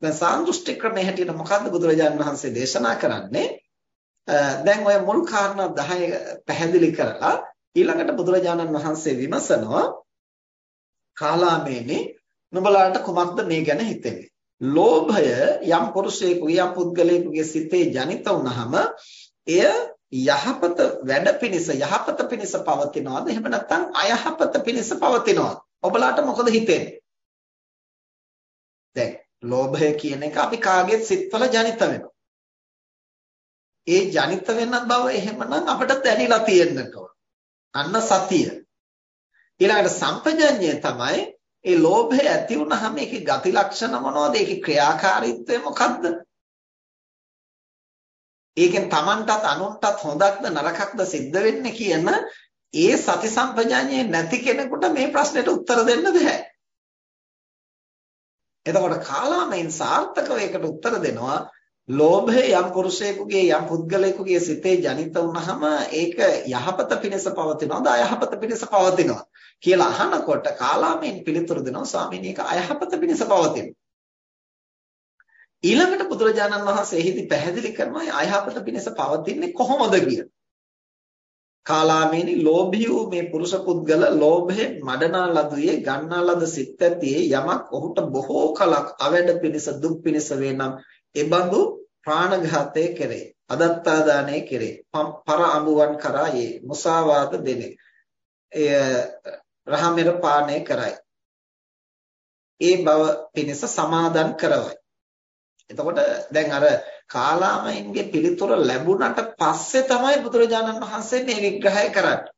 දැන් සාන්දෘෂ්ටික ක්‍රමය හැටියට මොකක්ද බුදුරජාණන් වහන්සේ දේශනා කරන්නේ? දැන් ඔය මුල් කාරණා 10 පැහැදිලි කරලා ඊළඟට බුදුරජාණන් වහන්සේ විමසනවා කාලාමේනි නුඹලාට කුමක්ද මේ ගැන හිතෙන්නේ? ලෝභය යම් පුරුෂයෙකුගේ යම් පුද්ගලයෙකුගේ සිතේ ජනිත වුනහම එය යහපත වැඩ පිණිස යහපත පිණිස පවතිනවද එහෙම නැත්නම් අයහපත පිණිස පවතිනවද ඔබලාට මොකද හිතෙන්නේ දැන් ලෝභය කියන එක අපි කාගේත් සිත්වල ජනිත වෙනවා ඒ ජනිත වෙන බව එහෙමනම් අපිට දැනিলা තියෙන්නට ඕන. අන්න සතිය. ඊළඟට සම්පජඤ්ඤය තමයි ඒ ලෝභය ඇති වුනහම ඒකේ ගති ලක්ෂණ මොනවද? ඒකේ ක්‍රියාකාරීත්වය මොකක්ද? ඒකෙන් Tamanටත් අනුන්ටත් හොඳක්ද නරකක්ද සිද්ධ වෙන්නේ කියන ඒ සති සම්පජාඤ්ඤේ නැති කෙනෙකුට මේ ප්‍රශ්නෙට උත්තර දෙන්න බෑ. එතකොට කාලාමෙන් සාර්ථකව ඒකට උත්තර දෙනවා ලෝභය යම් පුරුෂයෙකුගේ යම් පුද්ගලයෙකුගේ සිතේ ජනිත වුනහම ඒක යහපත පිණිස පවතිනවද අයහපත පිණිස පවතිනවද කියලා අහනකොට කාලාමෙන් පිළිතුරු දෙනවා ස්වාමීනි ඒක අයහපත පිණිස පවතින. ඊළඟට බුදුරජාණන් වහන්සේ එහිදී පැහැදිලි කරනවා අයහපත පිණිස පවතින්නේ කොහොමද කියලා. කාලාමේනි ලෝභී වූ මේ පුරුෂ පුද්ගල ලෝභයෙන් මඩනා ලදුවේ ගන්නා ලද සිත් ඇතියේ යමක් ඔහුට බොහෝ කලක් අවැඩ පිණිස දුක් පිණිස වේනම් එබඳු ප්‍රාණඝාතය කෙරේ අදත්තාදානය කෙරේ පර අඹුවන් කරා යේ මුසාවාද දෙනේ එය රහමෙර පානය කරයි ඒ බව පිණිස සමාදන් කරවයි එතකොට දැන් අර කාලාමයින්ගේ පිළිතුර ලැබුණට පස්සේ තමයි බුදුරජාණන් වහන්සේ මේ විග්‍රහය කරන්නේ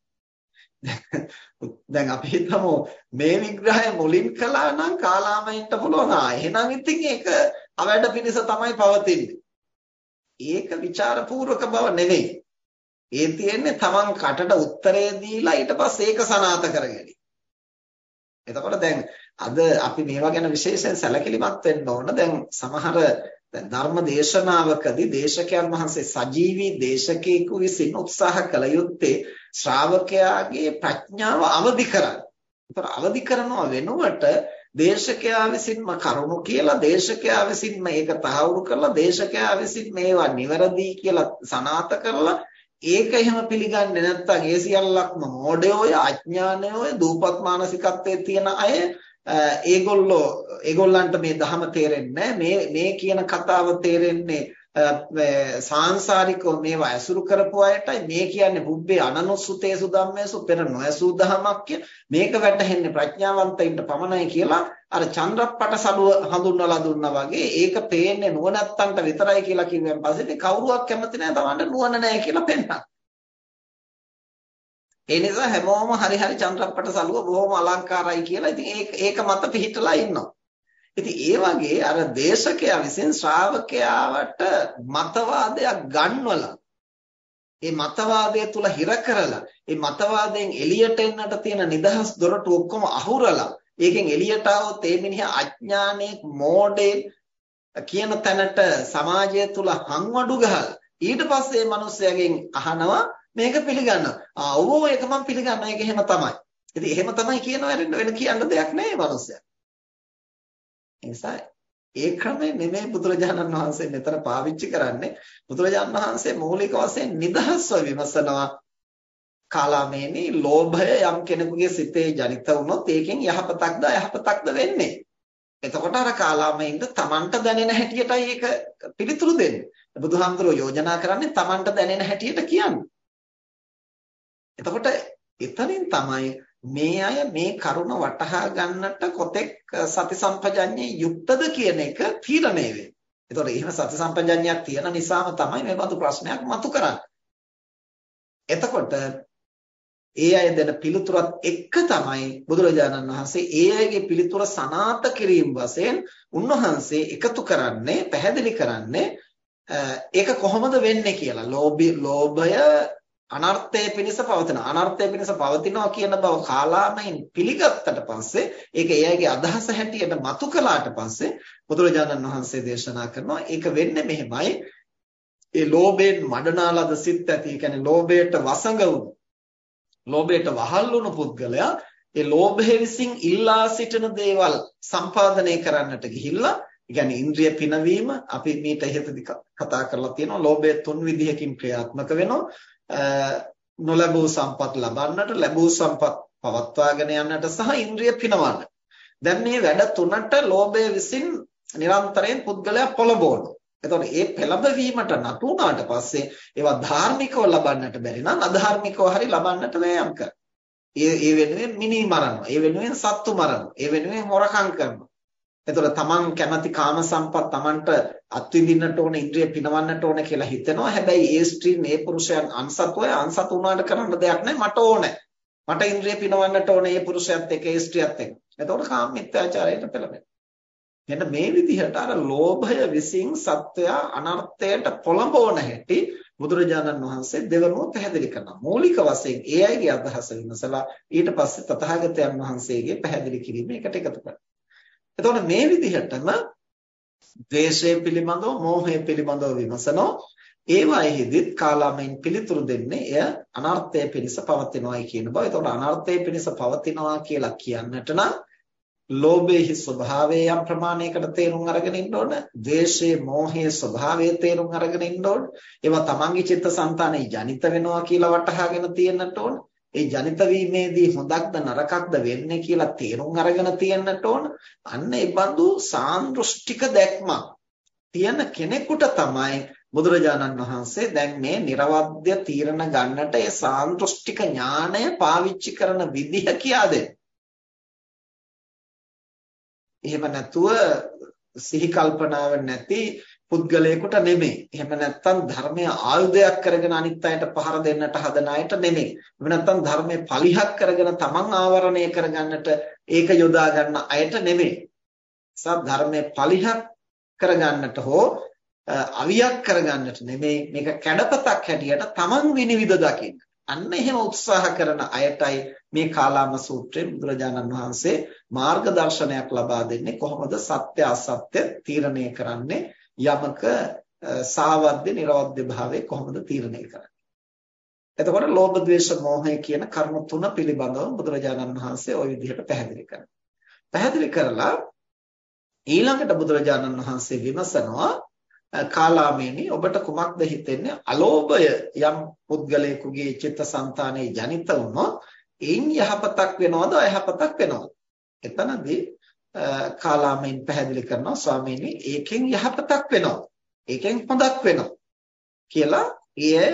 දැන් අපි හිතමු මේ විග්‍රහය මුලින් කළා නම් කාලාමයින්ට පුළුවන් ආ එහෙනම් ඉතින් ඒක අවැඩ පිණිස තමයි පවතින්නේ. ඒක ਵਿਚාරපූර්වක බව නෙවෙයි. ඒ තියෙන්නේ Taman කටට උත්තරය දීලා ඊට පස්සේ ඒක සනාත කරගැනීම. එතකොට දැන් අද අපි මේවා ගැන විශේෂයෙන් සැලකිලිමත් වෙන්න ඕන. දැන් සමහර දැන් ධර්ම දේශනාවකදී දේශකයන් වහන්සේ සජීවී දේශකයෙකු විසින් උත්සාහ කළ යුත්තේ ශ්‍රාවකයාගේ ප්‍රඥාව අවදි කරන්න. ඒතර අවදි කරනවා වෙනුවට දේශකයා විසින්ම කරුණු කියලා දේශකයා විසින්ම ඒක තහවුරු කරලා දේශකයා විසින් මේවා නිවැරදි කියලා සනාත කරලා ඒක එහෙම පිළිගන්නේ නැත්නම් ඒ සියල්ලක්ම මෝඩයෝය අඥානයෝය දූපත් මානසිකත්වයේ තියෙන අය ඒගොල්ලෝ ඒගොල්ලන්ට මේ ධහම තේරෙන්නේ මේ මේ කියන කතාව තේරෙන්නේ සාංශාරිකව මේවා ඇසුරු කරපු අයටයි මේ කියන්නේ බුබ්බේ අනනුසුතේසු ධම්මේසු පෙර නොඇසූ දහමක් මේක වැටහෙන්නේ ප්‍රඥාවන්තයින්ට පමණයි කියලා අර චන්ද්‍රප්පට සලුව හඳුන්වලා දුන්නා වගේ ඒක පේන්නේ නුවණැත්තන්ට විතරයි කියලා කිව්වන් පස්සේ කවුරුවක් කැමති නැහැ තවන්න නුවණ නැහැ කියලා පෙන්නනවා. ඒ නිසා හැමෝම හරි හරි චන්ද්‍රප්පට සලුව බොහොම අලංකාරයි කියලා ඉතින් ඒක ඒක මත පිහිටලා ඉන්නවා. ඉතින් ඒ වගේ අර දේශකයා විසින් ශ්‍රාවකයාට මතවාදයක් ගන්වලා ඒ මතවාදය තුල හිර කරලා ඒ මතවාදයෙන් එළියට එන්නට තියෙන නිදහස් දොරටු ඔක්කොම අහුරලා ඒකෙන් එළියට આવොත් ඒ මිනිහා අඥානයේ මෝඩේ කියන තැනට සමාජය තුල හංවඩු ගහලා ඊට පස්සේ මේ මිනිස්යාගෙන් අහනවා මේක පිළිගන්නවා. ආ ඔව් ඒක මම පිළිගන්නවා. ඒක එහෙම තමයි. ඉතින් එහෙම තමයි කියනවා වෙන කියන්න දෙයක් නැහැ මේ මිනිස්යා. නිසා ඒ ක්‍රමය නෙමෙයි බුදුරජාණන් වහන්සේ මෙතන පාවිච්චි කරන්නේ. බුදුරජාණන් වහන්සේ මූලික වශයෙන් නිදහස්ව විමසනවා කාලාමේනි ලෝභය යම් කෙනෙකුගේ සිතේ ජනිත වුණොත් ඒකෙන් යහපතක්ද අයහපතක්ද වෙන්නේ. එතකොට අර කාලාමයින්ද Tamanට දැනෙන හැටියටයි ඒක පිළිතුරු දෙන්නේ. බුදුහාමුදුරුවෝ යෝජනා කරන්නේ Tamanට දැනෙන හැටියට කියන්නේ. එතකොට එතනින් තමයි මේ අය මේ කරුණ වටහා ගන්නට කොතෙක් සති සම්පජඤ්ඤේ යුක්තද කියන එක තීරණය වෙන්නේ. ඒතකොට එහෙම සති සම්පජඤ්ඤයක් තියෙන නිසාම තමයි මේ බඳු ප්‍රශ්නයක් මතු කරන්නේ. එතකොට ඒ අය දෙන පිළිතුරත් එක්ක තමයි බුදුරජාණන් වහන්සේ ඒ අයගේ පිළිතුර සනාත කිරීම වශයෙන් උන්වහන්සේ එකතු කරන්නේ පැහැදිලි කරන්නේ ඒක කොහොමද වෙන්නේ කියලා. ලෝභය අනර්ථය පිණිස පවතින අනර්ථය පිණිස පවතිනවා කියන බව කාලාමයින් පිළිගත්තට පස්සේ ඒක එයාගේ අදහස හැටියට මතු කළාට පස්සේ බුදුරජාණන් වහන්සේ දේශනා කරනවා ඒක වෙන්නේ මෙහෙමයි. ඒ ලෝභයෙන් මඩනාලද සිත් ඇති. ඒ කියන්නේ ලෝභයට වසඟ වුණු ලෝභයට වහල් වුණු පුද්ගලයා ඒ ලෝභය විසින් ඉල්ලා සිටින දේවල් සම්පාදනය කරන්නට ගිහිල්ලා ඒ කියන්නේ ඉන්ද්‍රිය පිනවීම අපි මීට ඉහතදී කතා කරලා තියෙනවා ලෝභය තුන් විදිහකින් ක්‍රියාත්මක වෙනවා. නොලැබූ සම්පත් ලබන්නට ලැබූ සම්පත් පවත්වාගෙන යන්නට සහ ඉන්ද්‍රිය පිනවන්නට. දැන් මේ වැඩ තුනට ලෝභය විසින් නිරන්තරයෙන් පුද්ගලයා පොළඹවනවා. එතකොට මේ පෙළඹවීමට නතු වුණාට පස්සේ ඒවා ධාර්මිකව ලබන්නට බැරි නම් අධාර්මිකව හරි ලබන්නට වෑයම් කරනවා. ඒ ඒ වෙනුවෙන් මිනි මරනවා. ඒ වෙනුවෙන් සත්තු මරනවා. ඒ වෙනුවෙන් හොරකම් කරනවා. එතකොට තමන් කැමති කාම සම්පත් තමන්ට අත්විඳින්නට ඕන ඉන්ද්‍රිය පිනවන්නට ඕන කියලා හිතෙනවා. හැබැයි ඒ ස්ත්‍රීන් ඒ පුරුෂයන් අන්සතුය අන්සතු වුණාට කරන්න දෙයක් නැහැ මට ඕනේ. මට ඉන්ද්‍රිය පිනවන්නට ඕනේ ඒ පුරුෂයත් එක්ක ඒ ස්ත්‍රියත් එක්ක. එතකොට කාම මිත්‍යාචාරයට පෙළඹෙනවා. මෙන්න මේ විදිහට අර ලෝභය විසින් සත්වයා අනර්ථයට පොළඹවන හැටි බුදුරජාණන් වහන්සේ දෙවනුව පැහැදිලි කරනවා. මූලික වශයෙන් ඒ අයගේ අදහස විමසලා ඊට පස්සේ තථාගතයන් වහන්සේගේ පැහැදිලි කිරීම එකට එකතු කරනවා. එතකොට මේ විදිහටම ද්වේෂය පිළිබඳව, මෝහය පිළිබඳව විමසනෝ ඒවාෙහිදීත් කාලාමෙන් පිළිතුරු දෙන්නේ එය අනර්ථය පිණිස පවතිනවායි කියන බව. එතකොට අනර්ථය පිණිස පවතිනවා කියලා කියන්නට නම් ලෝභයේ ස්වභාවය යම් ප්‍රමාණයකට තේරුම් අරගෙන ඉන්න ඕන. ද්වේෂයේ මෝහයේ ස්වභාවය තේරුම් අරගෙන ඉන්න ඕන. ඒවා තමන්ගේ චිත්තසංතානයේ ජනිත වෙනවා කියලා වටහාගෙන තියෙන්නට ඕන. ඒ ජනිත වීමේදී හොඳක්ද නරකක්ද වෙන්නේ කියලා තේරුම් අරගෙන තියෙන්නට ඕන. අන්න ඒ බඳු සාන්දෘෂ්ටික දැක්මක් තියෙන කෙනෙකුට තමයි බුදුරජාණන් වහන්සේ දැන් මේ නිර්වද්‍ය තීරණ ගන්නට ඒ සාන්දෘෂ්ටික ඥාණය පාවිච්චි කරන විදිහ කියා දෙන්නේ. එහෙම නැතුව සිහි කල්පනාව නැති පුද්ගලයෙකුට නෙමෙයි. එහෙම නැත්නම් ධර්මය ආයුධයක් කරගෙන අනිත් අයට පහර දෙන්නට හදන අයට නෙමෙයි. එහෙම නැත්නම් ධර්මයේ පලිහක් කරගෙන තමන් ආවරණය කරගන්නට ඒක යොදා ගන්න අයට නෙමෙයි. සත් ධර්මයේ පලිහක් කරගන්නට හෝ අවියක් කරගන්නට නෙමෙයි මේක කැඩපතක් හැටියට තමන් විනිවිද දකින්න. අන්න එහෙම උත්සාහ කරන අයටයි මේ කාලාම සූත්‍රයෙන් බුදුරජාණන් වහන්සේ මාර්ගදර්ශනයක් ලබා දෙන්නේ කොහොමද සත්‍ය අසත්‍ය තීරණය කරන්නේ යමක සාවද්‍ය නිර්වද්‍ය භාවය කොහොමද තීරණය කරන්නේ. එතකොට ලෝභ ද්වේෂ මෝහය කියන කර්ම තුන පිළිබඳව බුදුරජාණන් වහන්සේ ওই විදිහට පැහැදිලි කරනවා. පැහැදිලි කරලා ඊළඟට බුදුරජාණන් වහන්සේ විමසනවා කාලාමේනි ඔබට කුමක්ද හිතෙන්නේ අලෝභය යම් පුද්ගලයෙකුගේ චිත්තසංතානයේ ජනිත වුණොත් එයින් යහපතක් වෙනවද අයහපතක් වෙනවද එතනදී කාලාමෙන් පැහැදිලි කරනවා ස්වාමීනි ඒකෙන් යහපතක් වෙනවා ඒකෙන් හොඳක් වෙනවා කියලා ඒ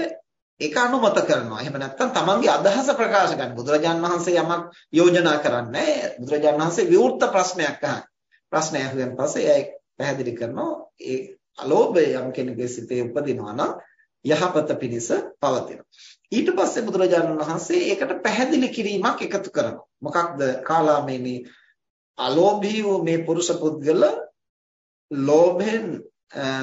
ඒක අනුමත කරනවා. එහෙම නැත්නම් තමන්ගේ අදහස ප්‍රකාශ කරන බුදුරජාන් වහන්සේ යමක් යෝජනා කරන්නේ බුදුරජාන් වහන්සේ විවෘත ප්‍රශ්නයක් අහන. ප්‍රශ්නය අහුවෙන් පස්සේ එයා පැහැදිලි කරනවා ඒ අලෝභය යම් කෙනෙකුගේ සිතේ උපදිනවා නම් යහපත පිණිස පවතිනවා. ඊට පස්සේ බුදුරජාණන් වහන්සේ ඒකට පැහැදිලි කිරීමක් එකතු කරනවා. මොකක්ද කාලාමේනි අලෝභී වූ මේ පුරුෂ පුද්ගල ලෝභෙන්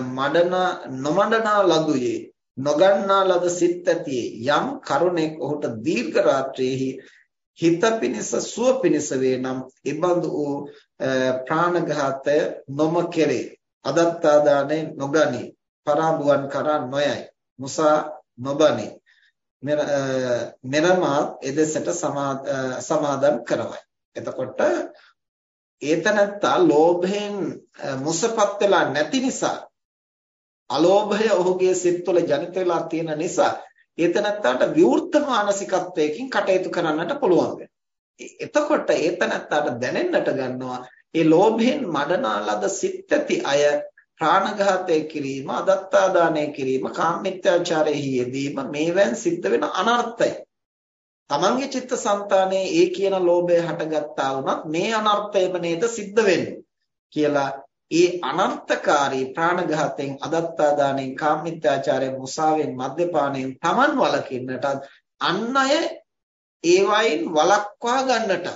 මඩන නොමඩනා ලදුයේ නොගන්නා ලද සිත් ඇතියේ යම් කරුණෙක් ඔහුට දීර්ඝ රාත්‍රියේහි හිත පිනිස සුව පිනිස වේ නම් ඉබඳු වූ ප්‍රාණඝාතය නොම කෙරේ අදත්තාදානේ නොගනි. පරාබුවන් කරා නොයයි. මුසා නොබනි. මෙරමාත් එදෙසට සමාදම් කරවයි. එතකොට ඒතනත්තා ලෝභයෙන් මුසපත් වෙලා නැති නිසා අලෝභය ඔහුගේ සිත් තුළ ජනිත වෙලා තියෙන නිසා ඒතනත්තාට විවෘත මානසිකත්වයකින් කටයුතු කරන්නට පුළුවන් එතකොට ඒතනත්තාට දැනෙන්නට ගන්නවා ඒ ලෝභයෙන් මඩනාලද සිත් ඇති අය ප්‍රාණඝාතය කිරීම, අදත්තාදානය කිරීම, කාමමිත්‍යාචාරයෙහි යෙදීම මේවෙන් සිද්ධ වෙන අනර්ථය. තමන්ගේ චිත්තසංතානයේ ඒ කියන ලෝභය හටගත්තා වුණත් මේ අනර්ථයම නේද සිද්ධ වෙන්නේ කියලා ඒ අනර්ථකාරී ප්‍රාණඝාතයෙන් අදත්තාදානයෙන් කාමමිත්‍යාචාරයෙන් මුසාවෙන් මද්යපානයෙන් තමන් වළකින්නට අන් අය ඒවයින් වළක්වා ගන්නට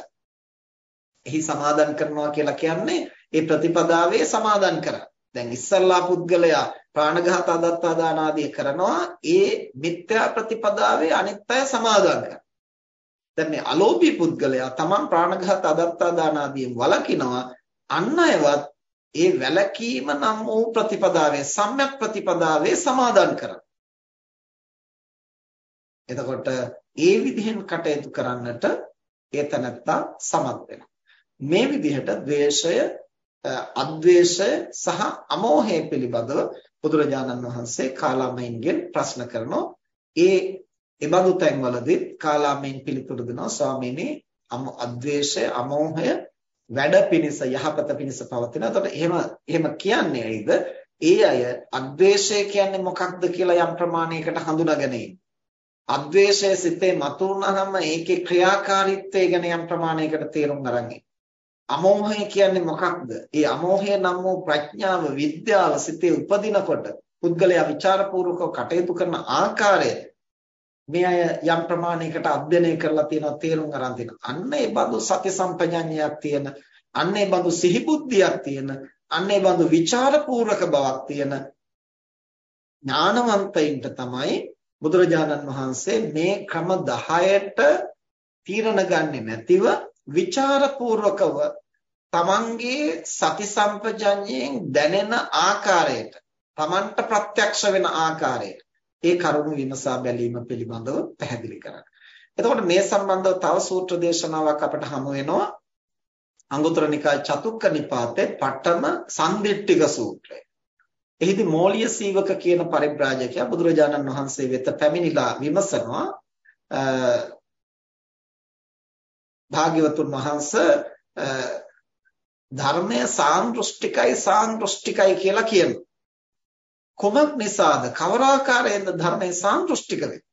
එහි සමාදන් කරනවා කියලා කියන්නේ ඒ ප්‍රතිපදාවේ සමාදන් කරා. දැන් ඉස්සල්ලා පුද්ගලයා ප්‍රාණඝාත අදත්තාදාන ආදී කරනවා ඒ මිත්‍යා ප්‍රතිපදාවේ අනිත් අය සමාදන් කරනවා. දැන් මේ අලෝභී පුද්ගලයා තමන් ප්‍රාණඝාත අදත්තාදාන ආදීන් වළකිනවා අන් අයවත් ඒ වැලකීම නම් වූ ප්‍රතිපදාවේ සම්‍යක් ප්‍රතිපදාවේ සමාදන් කරනවා. එතකොට ඒ විදිහෙන් කටයුතු කරන්නට ඒ තනත්තා සමත් වෙනවා. මේ විදිහට ද්වේෂය, අද්වේෂය සහ අමෝහය පිළිබඳව බුදුරජාණන් වහන්සේ කාලාමයින්ගෙන් ප්‍රශ්න කරනවා. ඒ එබඳු තැන්වලදී කාලාමයින් පිළිතුරු දෙනවා ස්වාමීනි අද්වේෂය, අමෝහය වැඩ පිණිස යහපත පිණිස පවතින. එතකොට එහෙම එහෙම කියන්නේ ඇයිද? ඒ අය අද්වේෂය කියන්නේ මොකක්ද කියලා යම් ප්‍රමාණයකට හඳුනාගෙන අද්වේෂය සිතේ මතුවනහම ඒකේ ක්‍රියාකාරීත්වය ගැන යම් ප්‍රමාණයකට තේරුම් අරන් අමෝහය කියන්නේ මොකක්ද? ඒ අමෝහය නම් වූ ප්‍රඥාව, විද්‍යාව සිතේ උපදිනකොට පුද්ගලයා ਵਿਚාරපූර්වකව කටයුතු කරන ආකාරය මේ අය යම් ප්‍රමාණයකට අධ්‍යයනය කරලා තියෙනවා තේරුම් අරන් තියෙනවා. අන්න ඒ බඳු සති සම්පජඤ්ඤයක් තියෙන, අන්න ඒ බඳු සිහිබුද්ධියක් තියෙන, අන්න ඒ බඳු ਵਿਚාරපූර්වක බවක් තියෙන ඥානවන්තයින්ට තමයි බුදුරජාණන් වහන්සේ මේ ක්‍රම 10ට තීරණ ගන්නේ නැතිව ਵਿਚාරපූර්වකව තමන්ගේ සති සම්පජඤ්ඤයෙන් දැනෙන ආකාරයට තමන්ට ප්‍රත්‍යක්ෂ වෙන ආකාරයට ඒ කරුණු විමසා බැලීම පිළිබඳව පැහැදිලි කරන්න. එතකොට මේ සම්බන්ධව තව සූත්‍ර දේශනාවක් අපට හමු වෙනවා. අංගුත්තර නිකාය චතුක්ක නිපාතේ පඨම සම්දිට්ඨික සූත්‍රය. එහිදී මෝලිය සීවක කියන පරිබ්‍රාජකයා බුදුරජාණන් වහන්සේ වෙත පැමිණිලා විමසනවා භාග්‍යවතුන් වහන්සේ ධර්මය සාන්දෘෂ්ටිකයි සාන්දෘෂ්ටිකයි කියලා කියනවා. කොමක් නිසාද කවරාකාරයෙන්ද ධර්මයේ සාන්දෘෂ්ටික වෙන්නේ?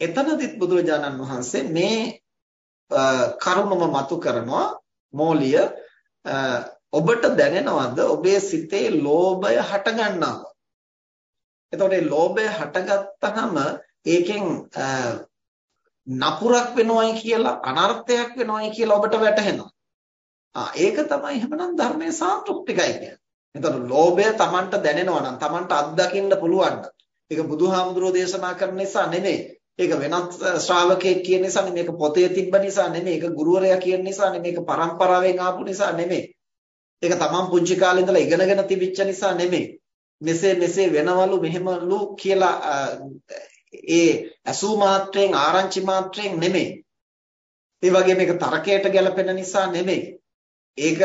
එතනදිත් බුදුරජාණන් වහන්සේ මේ කරුණම මතු කරනවා මෝලිය ඔබට දැනෙනවද ඔබේ සිතේ ලෝභය හටගන්නවා. එතකොට මේ ලෝභය හටගත්තාම ඒකෙන් නපුරක් වෙනවයි කියලා අනර්ථයක් වෙනවයි කියලා ඔබට වැටහෙනවා. ආ ඒක තමයි එහෙමනම් ධර්මයේ සාන්තුෂ්ටිකයි කියන්නේ. එතකොට ලෝභය Tamanට දැනෙනවා නම් Tamanට අත්දකින්න පුළුවන් නම් ඒක බුදුහාමුදුරෝ දේශනා කරන නිසා නෙමෙයි. ඒක වෙනත් ශ්‍රාවකයෙක් කියන නිසා නෙමෙයි. මේක පොතේ තිබ්බ නිසා නෙමෙයි. ඒක ගුරුවරයා කියන නිසා නෙමෙයි. මේක පරම්පරාවෙන් ආපු නිසා නෙමෙයි. ඒක Taman පුංචි කාලේ ඉඳලා ඉගෙනගෙන තිබිච්ච නිසා නෙමෙයි. මෙසේ මෙසේ වෙනවලු මෙහෙමලු කියලා ඒ අසු මාත්‍රයෙන් ආරංචි මාත්‍රයෙන් නෙමෙයි. ඒ වගේ මේක තරකයට ගැලපෙන නිසා නෙමෙයි. ඒක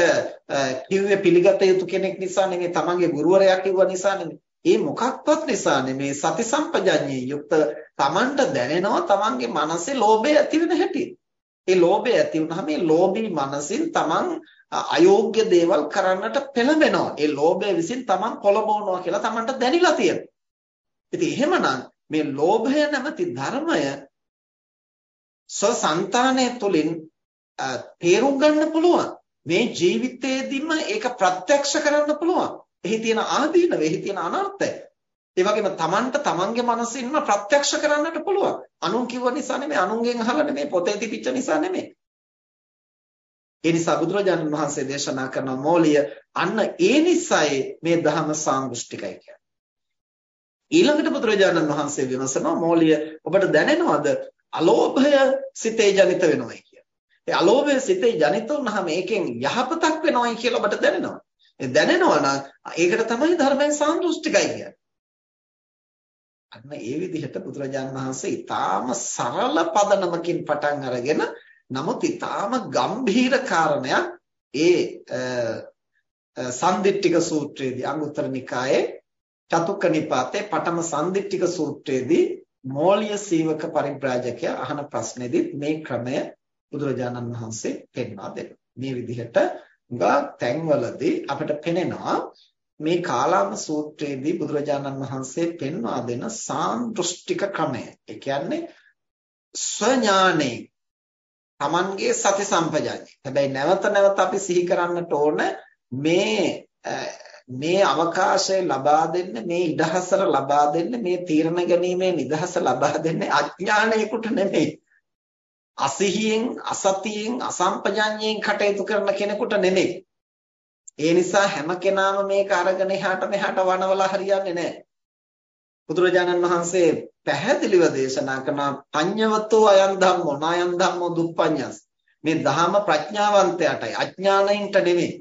කිව්වේ පිළිගත යුතු කෙනෙක් නිසා නෙමෙයි තමන්ගේ ගුරුවරයා කිව්ව නිසා නෙමෙයි. ඒ මොකක්වත් නිසා නෙමෙයි සති සම්පජඤ්ඤේ යුක්ත තමන්ට දැනෙනවා තමන්ගේ මනසේ ලෝභය ඇති වෙන හැටි. ඒ ලෝභය ඇති වුනහම මේ ලෝභී මනසින් තමන් අයෝග්‍ය දේවල් කරන්නට පෙළඹෙනවා. ඒ ලෝභය විසින් තමන් කොළඹවනවා කියලා තමන්ට දැනিলা තියෙනවා. ඉතින් එහෙමනම් මේ ලෝභය නැමැති ධර්මය ස්වසංතානය තුළින් තේරුම් ගන්න පුළුවන්. මේ ජීවිතේදීම ඒක ප්‍රත්‍යක්ෂ කරන්න පුළුවන්. එහි තියෙන ආදීනව, එහි තියෙන අනර්ථය. ඒ වගේම Tamanට Tamanගේ මනසින්ම ප්‍රත්‍යක්ෂ කරන්නට පුළුවන්. අනුන් කිව්ව නිසා නෙමෙයි, අනුන්ගෙන් අහලා නෙමෙයි, පොතේ තිබිච්ච නිසා නෙමෙයි. ඒ නිසා බුදුරජාණන් වහන්සේ දේශනා කරන මෝලිය අන්න ඒ නිසයි මේ ධර්ම සාංගුෂ්ටිකයි කියන්නේ. ඊළඟට බුදුරජාණන් වහන්සේ විමසනවා මෝලිය ඔබට දැනෙනවද අලෝභය සිතේ ජනිත වෙනවයි කියලා. ඒ අලෝභය සිතේ ජනිත වුනහම ඒකෙන් යහපතක් වෙනවයි කියලා ඔබට දැනෙනවා. ඒ දැනෙනවා නම් ඒකට තමයි ධර්මයෙන් සාන්දෘෂ්ටිකයි කියන්නේ. අන්න ඒ විදිහට බුදුරජාණන් වහන්සේ ඊටාම සරල පදනමකින් පටන් අරගෙන නමුත් ඊටාම ගම්භීර කාරණයක් ඒ සම්දිට්ඨික සූත්‍රයේදී අංගුත්තර නිකායේ චතුක්ක නිපාතේ පඨම සම්දිට්ඨික සූත්‍රයේදී මෝලිය සීවක පරිබ්‍රාජකයා අහන ප්‍රශ්නේදී මේ ක්‍රමය බුදුරජාණන් වහන්සේ පෙන්වා දෙනවා. මේ විදිහට ගා තැන්වලදී අපිට පෙනෙනවා මේ කාලාම සූත්‍රයේදී බුදුරජාණන් වහන්සේ පෙන්වා දෙන සාන්දෘෂ්ටික ක්‍රමය. ඒ කියන්නේ ස්වඥානේ Tamanගේ සති සම්පජාඤ්ඤය. හැබැයි නැවත නැවත අපි සිහි කරන්නට ඕන මේ මේ අවකාශය ලබා දෙන්න මේ ඉඩහසර ලබා දෙන්න මේ තීරණ ගැනීමේ නිදහස ලබා දෙන්නේ අඥානයෙකුට නෙමෙයි අසිහියෙන් අසතියෙන් අසම්පජඤ්ඤයෙන් කටයුතු කරන කෙනෙකුට නෙමෙයි. ඒ නිසා හැම කෙනාම මේක අරගෙන එහාට මෙහාට වනවලා හරියන්නේ නැහැ. බුදුරජාණන් වහන්සේ පැහැදිලිව දේශනා කරන පඤ්ඤවතෝ අයන් ධම්මෝ නායන් ධම්මෝ දුප්පඤ්ඤස්. මේ ධහම ප්‍රඥාවන්තයටයි අඥානයින්ට නෙමෙයි.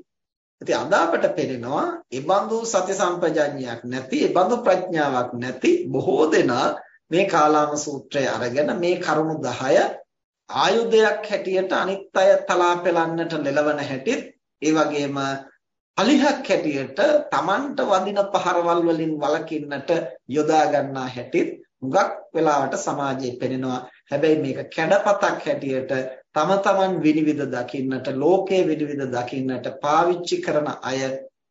ඉතින් අද අපට පේනවා ඒබඳු සති සම්පජඤ්ඤයක් නැති ඒබඳු ප්‍රඥාවක් නැති බොහෝ දෙනා මේ කාලාම සූත්‍රය අරගෙන මේ කරුණු 10 ආයුධයක් හැටියට අනිත් අය තලා පෙලන්නට ලෙලවන හැටිත් ඒ වගේම අලිහක් හැටියට Tamanට වදින පහරවල් වලින් වළකින්නට යොදා ගන්නා හැටිත් මුගක් වෙලාවට සමාජයේ පෙනෙනවා හැබැයි මේක කැඩපතක් හැටියට තම තමන් විනිවිද දකින්නට ලෝකයේ විනිවිද දකින්නට පාවිච්චි කරන අය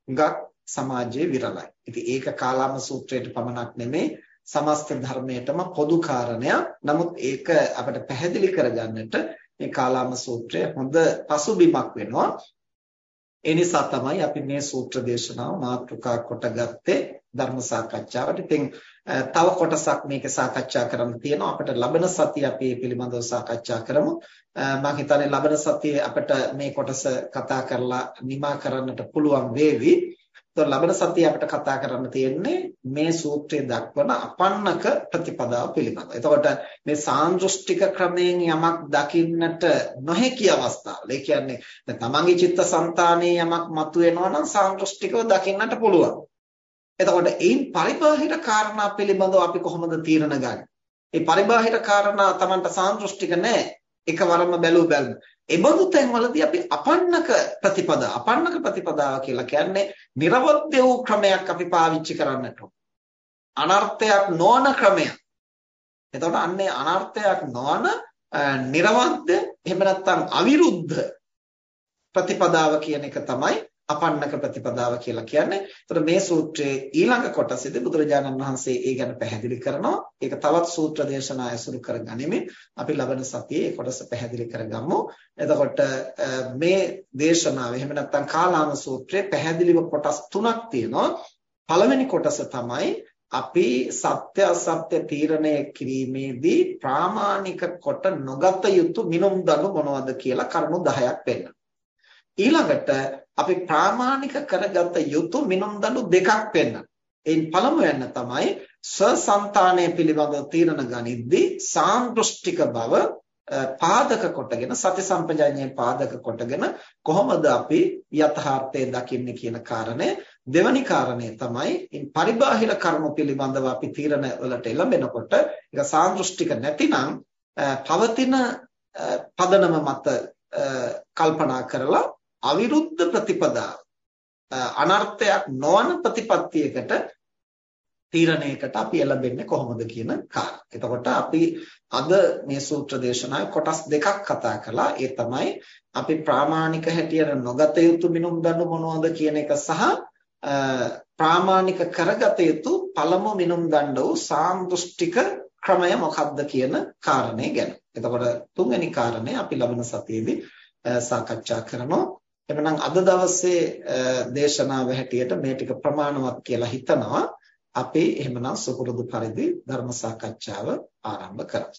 හුඟක් සමාජයේ විරලයි. ඉතින් ඒක කාලාම සූත්‍රයට පමණක් නෙමෙයි සමස්ත ධර්මයටම පොදු කාරණයක්. නමුත් ඒක අපිට පැහැදිලි කරගන්නට මේ කාලාම සූත්‍රය හොඳ පසුබිමක් වෙනවා. ඒ නිසා තමයි අපි මේ සූත්‍ර දේශනාව මාතෘකා කොටගත්තේ ධර්ම සාකච්ඡාවට. ඉතින් තව කොටසක් මේක සාකච්ඡා කරන්න තියෙනවා. අපිට ලබන සතිය අපි මේ පිළිබඳව සාකච්ඡා කරමු. මම හිතන්නේ ලබන සතියේ අපිට මේ කොටස කතා කරලා නිමා කරන්නට පුළුවන් වේවි. ඒතකොට ලබන සතියේ අපිට කතා කරන්න තියෙන්නේ මේ සූත්‍රයේ දක්වන අපන්නක ප්‍රතිපදාව පිළිබඳව. එතකොට මේ සාන්දෘෂ්ටික ක්‍රමයෙන් යමක් දකින්නට නොහැකි අවස්ථාවල. ඒ කියන්නේ දැන් තමන්ගේ චිත්තසංතානයේ යමක් මතුවෙනවා නම් සාන්දෘෂ්ටිකව දකින්නට පුළුවන්. එතකොට ඒන් පරිබාහිර කාරණා පිළිබඳව අපි කොහොමද තීරණ ගන්නේ? ඒ පරිබාහිර කාරණා Tamanට සාන්දෘෂ්ටික නැහැ. එකවරම බැලුව බැලම. ඒබඳු තැන්වලදී අපි අපන්නක ප්‍රතිපදා අපන්නක ප්‍රතිපදාව කියලා කියන්නේ නිර්වද්‍ය වූ ක්‍රමයක් අපි පාවිච්චි කරන්නට අනර්ථයක් නොවන ක්‍රමයක්. එතකොට අන්නේ අනර්ථයක් නොවන නිර්වද්‍ය එහෙම නැත්නම් අවිරුද්ධ ප්‍රතිපදාව කියන එක තමයි අපන්නක ප්‍රතිපදාව කියලා කියන්නේ. එතකොට මේ සූත්‍රයේ ඊළඟ කොටසේදී බුදුරජාණන් වහන්සේ ඒ ගැන පැහැදිලි කරනවා. ඒක තවත් සූත්‍ර දේශනා ඇසුරු කරගනිමින් අපි ලබන සතියේ ඒ කොටස පැහැදිලි කරගමු. එතකොට මේ දේශනාව එහෙම නැත්නම් කාලාම සූත්‍රයේ පැහැදිලිව කොටස් තුනක් තියෙනවා. පළවෙනි කොටස තමයි අපි සත්‍ය අසත්‍ය තීරණය කිරීමේදී ප්‍රාමාණික කොට නොගත යුතු මිනුම් දනු මොනවද කියලා කරුණු 10ක් පෙන්නනවා. ඊළඟට අපි ප්‍රාමාණික කරගත යුතු මිනුම් දඬු දෙකක් වෙන්න. එයින් පළමුවෙන්න තමයි ස්වසංතානය පිළිබඳව තීරණ ගනිද්දී සාන්දෘෂ්ටික බව පාදක කොටගෙන සති සම්පජාඤ්ඤයේ පාදක කොටගෙන කොහොමද අපි යථාර්ථය දකින්නේ කියන කාරණය දෙවැනි කාරණය තමයි ඉන් පරිබාහිර කර්ම පිළිබඳව අපි තීරණ වලට එළඹෙනකොට ඒක සාන්දෘෂ්ටික නැතිනම් පවතින පදනම මත කල්පනා කරලා අවිරුද්ධ ප්‍රතිපදාව අනර්ථයක් නොවන ප්‍රතිපත්තියකට තීරණයකට අපි එළඹෙන්නේ කොහොමද කියන කාරණා. එතකොට අපි අද මේ සූත්‍ර දේශනාවේ කොටස් දෙකක් කතා කළා. ඒ තමයි අපි ප්‍රාමාණික හැටියට නොගත යුතු මිනුම් දඬු මොනවද කියන එක සහ ප්‍රාමාණික කරගත යුතු පළමු මිනුම් දඬ වූ සාන්දෘෂ්ටික ක්‍රමය මොකක්ද කියන කාරණේ ගැන. එතකොට තුන්වෙනි කාරණේ අපි ලබන සතියේදී සාකච්ඡා කරනවා. එhmenan අද දවසේ දේශනාව හැටියට මේ ටික ප්‍රමාණවත් කියලා හිතනවා. අපි එහෙමනම් සුපුරුදු පරිදි ධර්ම සාකච්ඡාව ආරම්භ කරමු.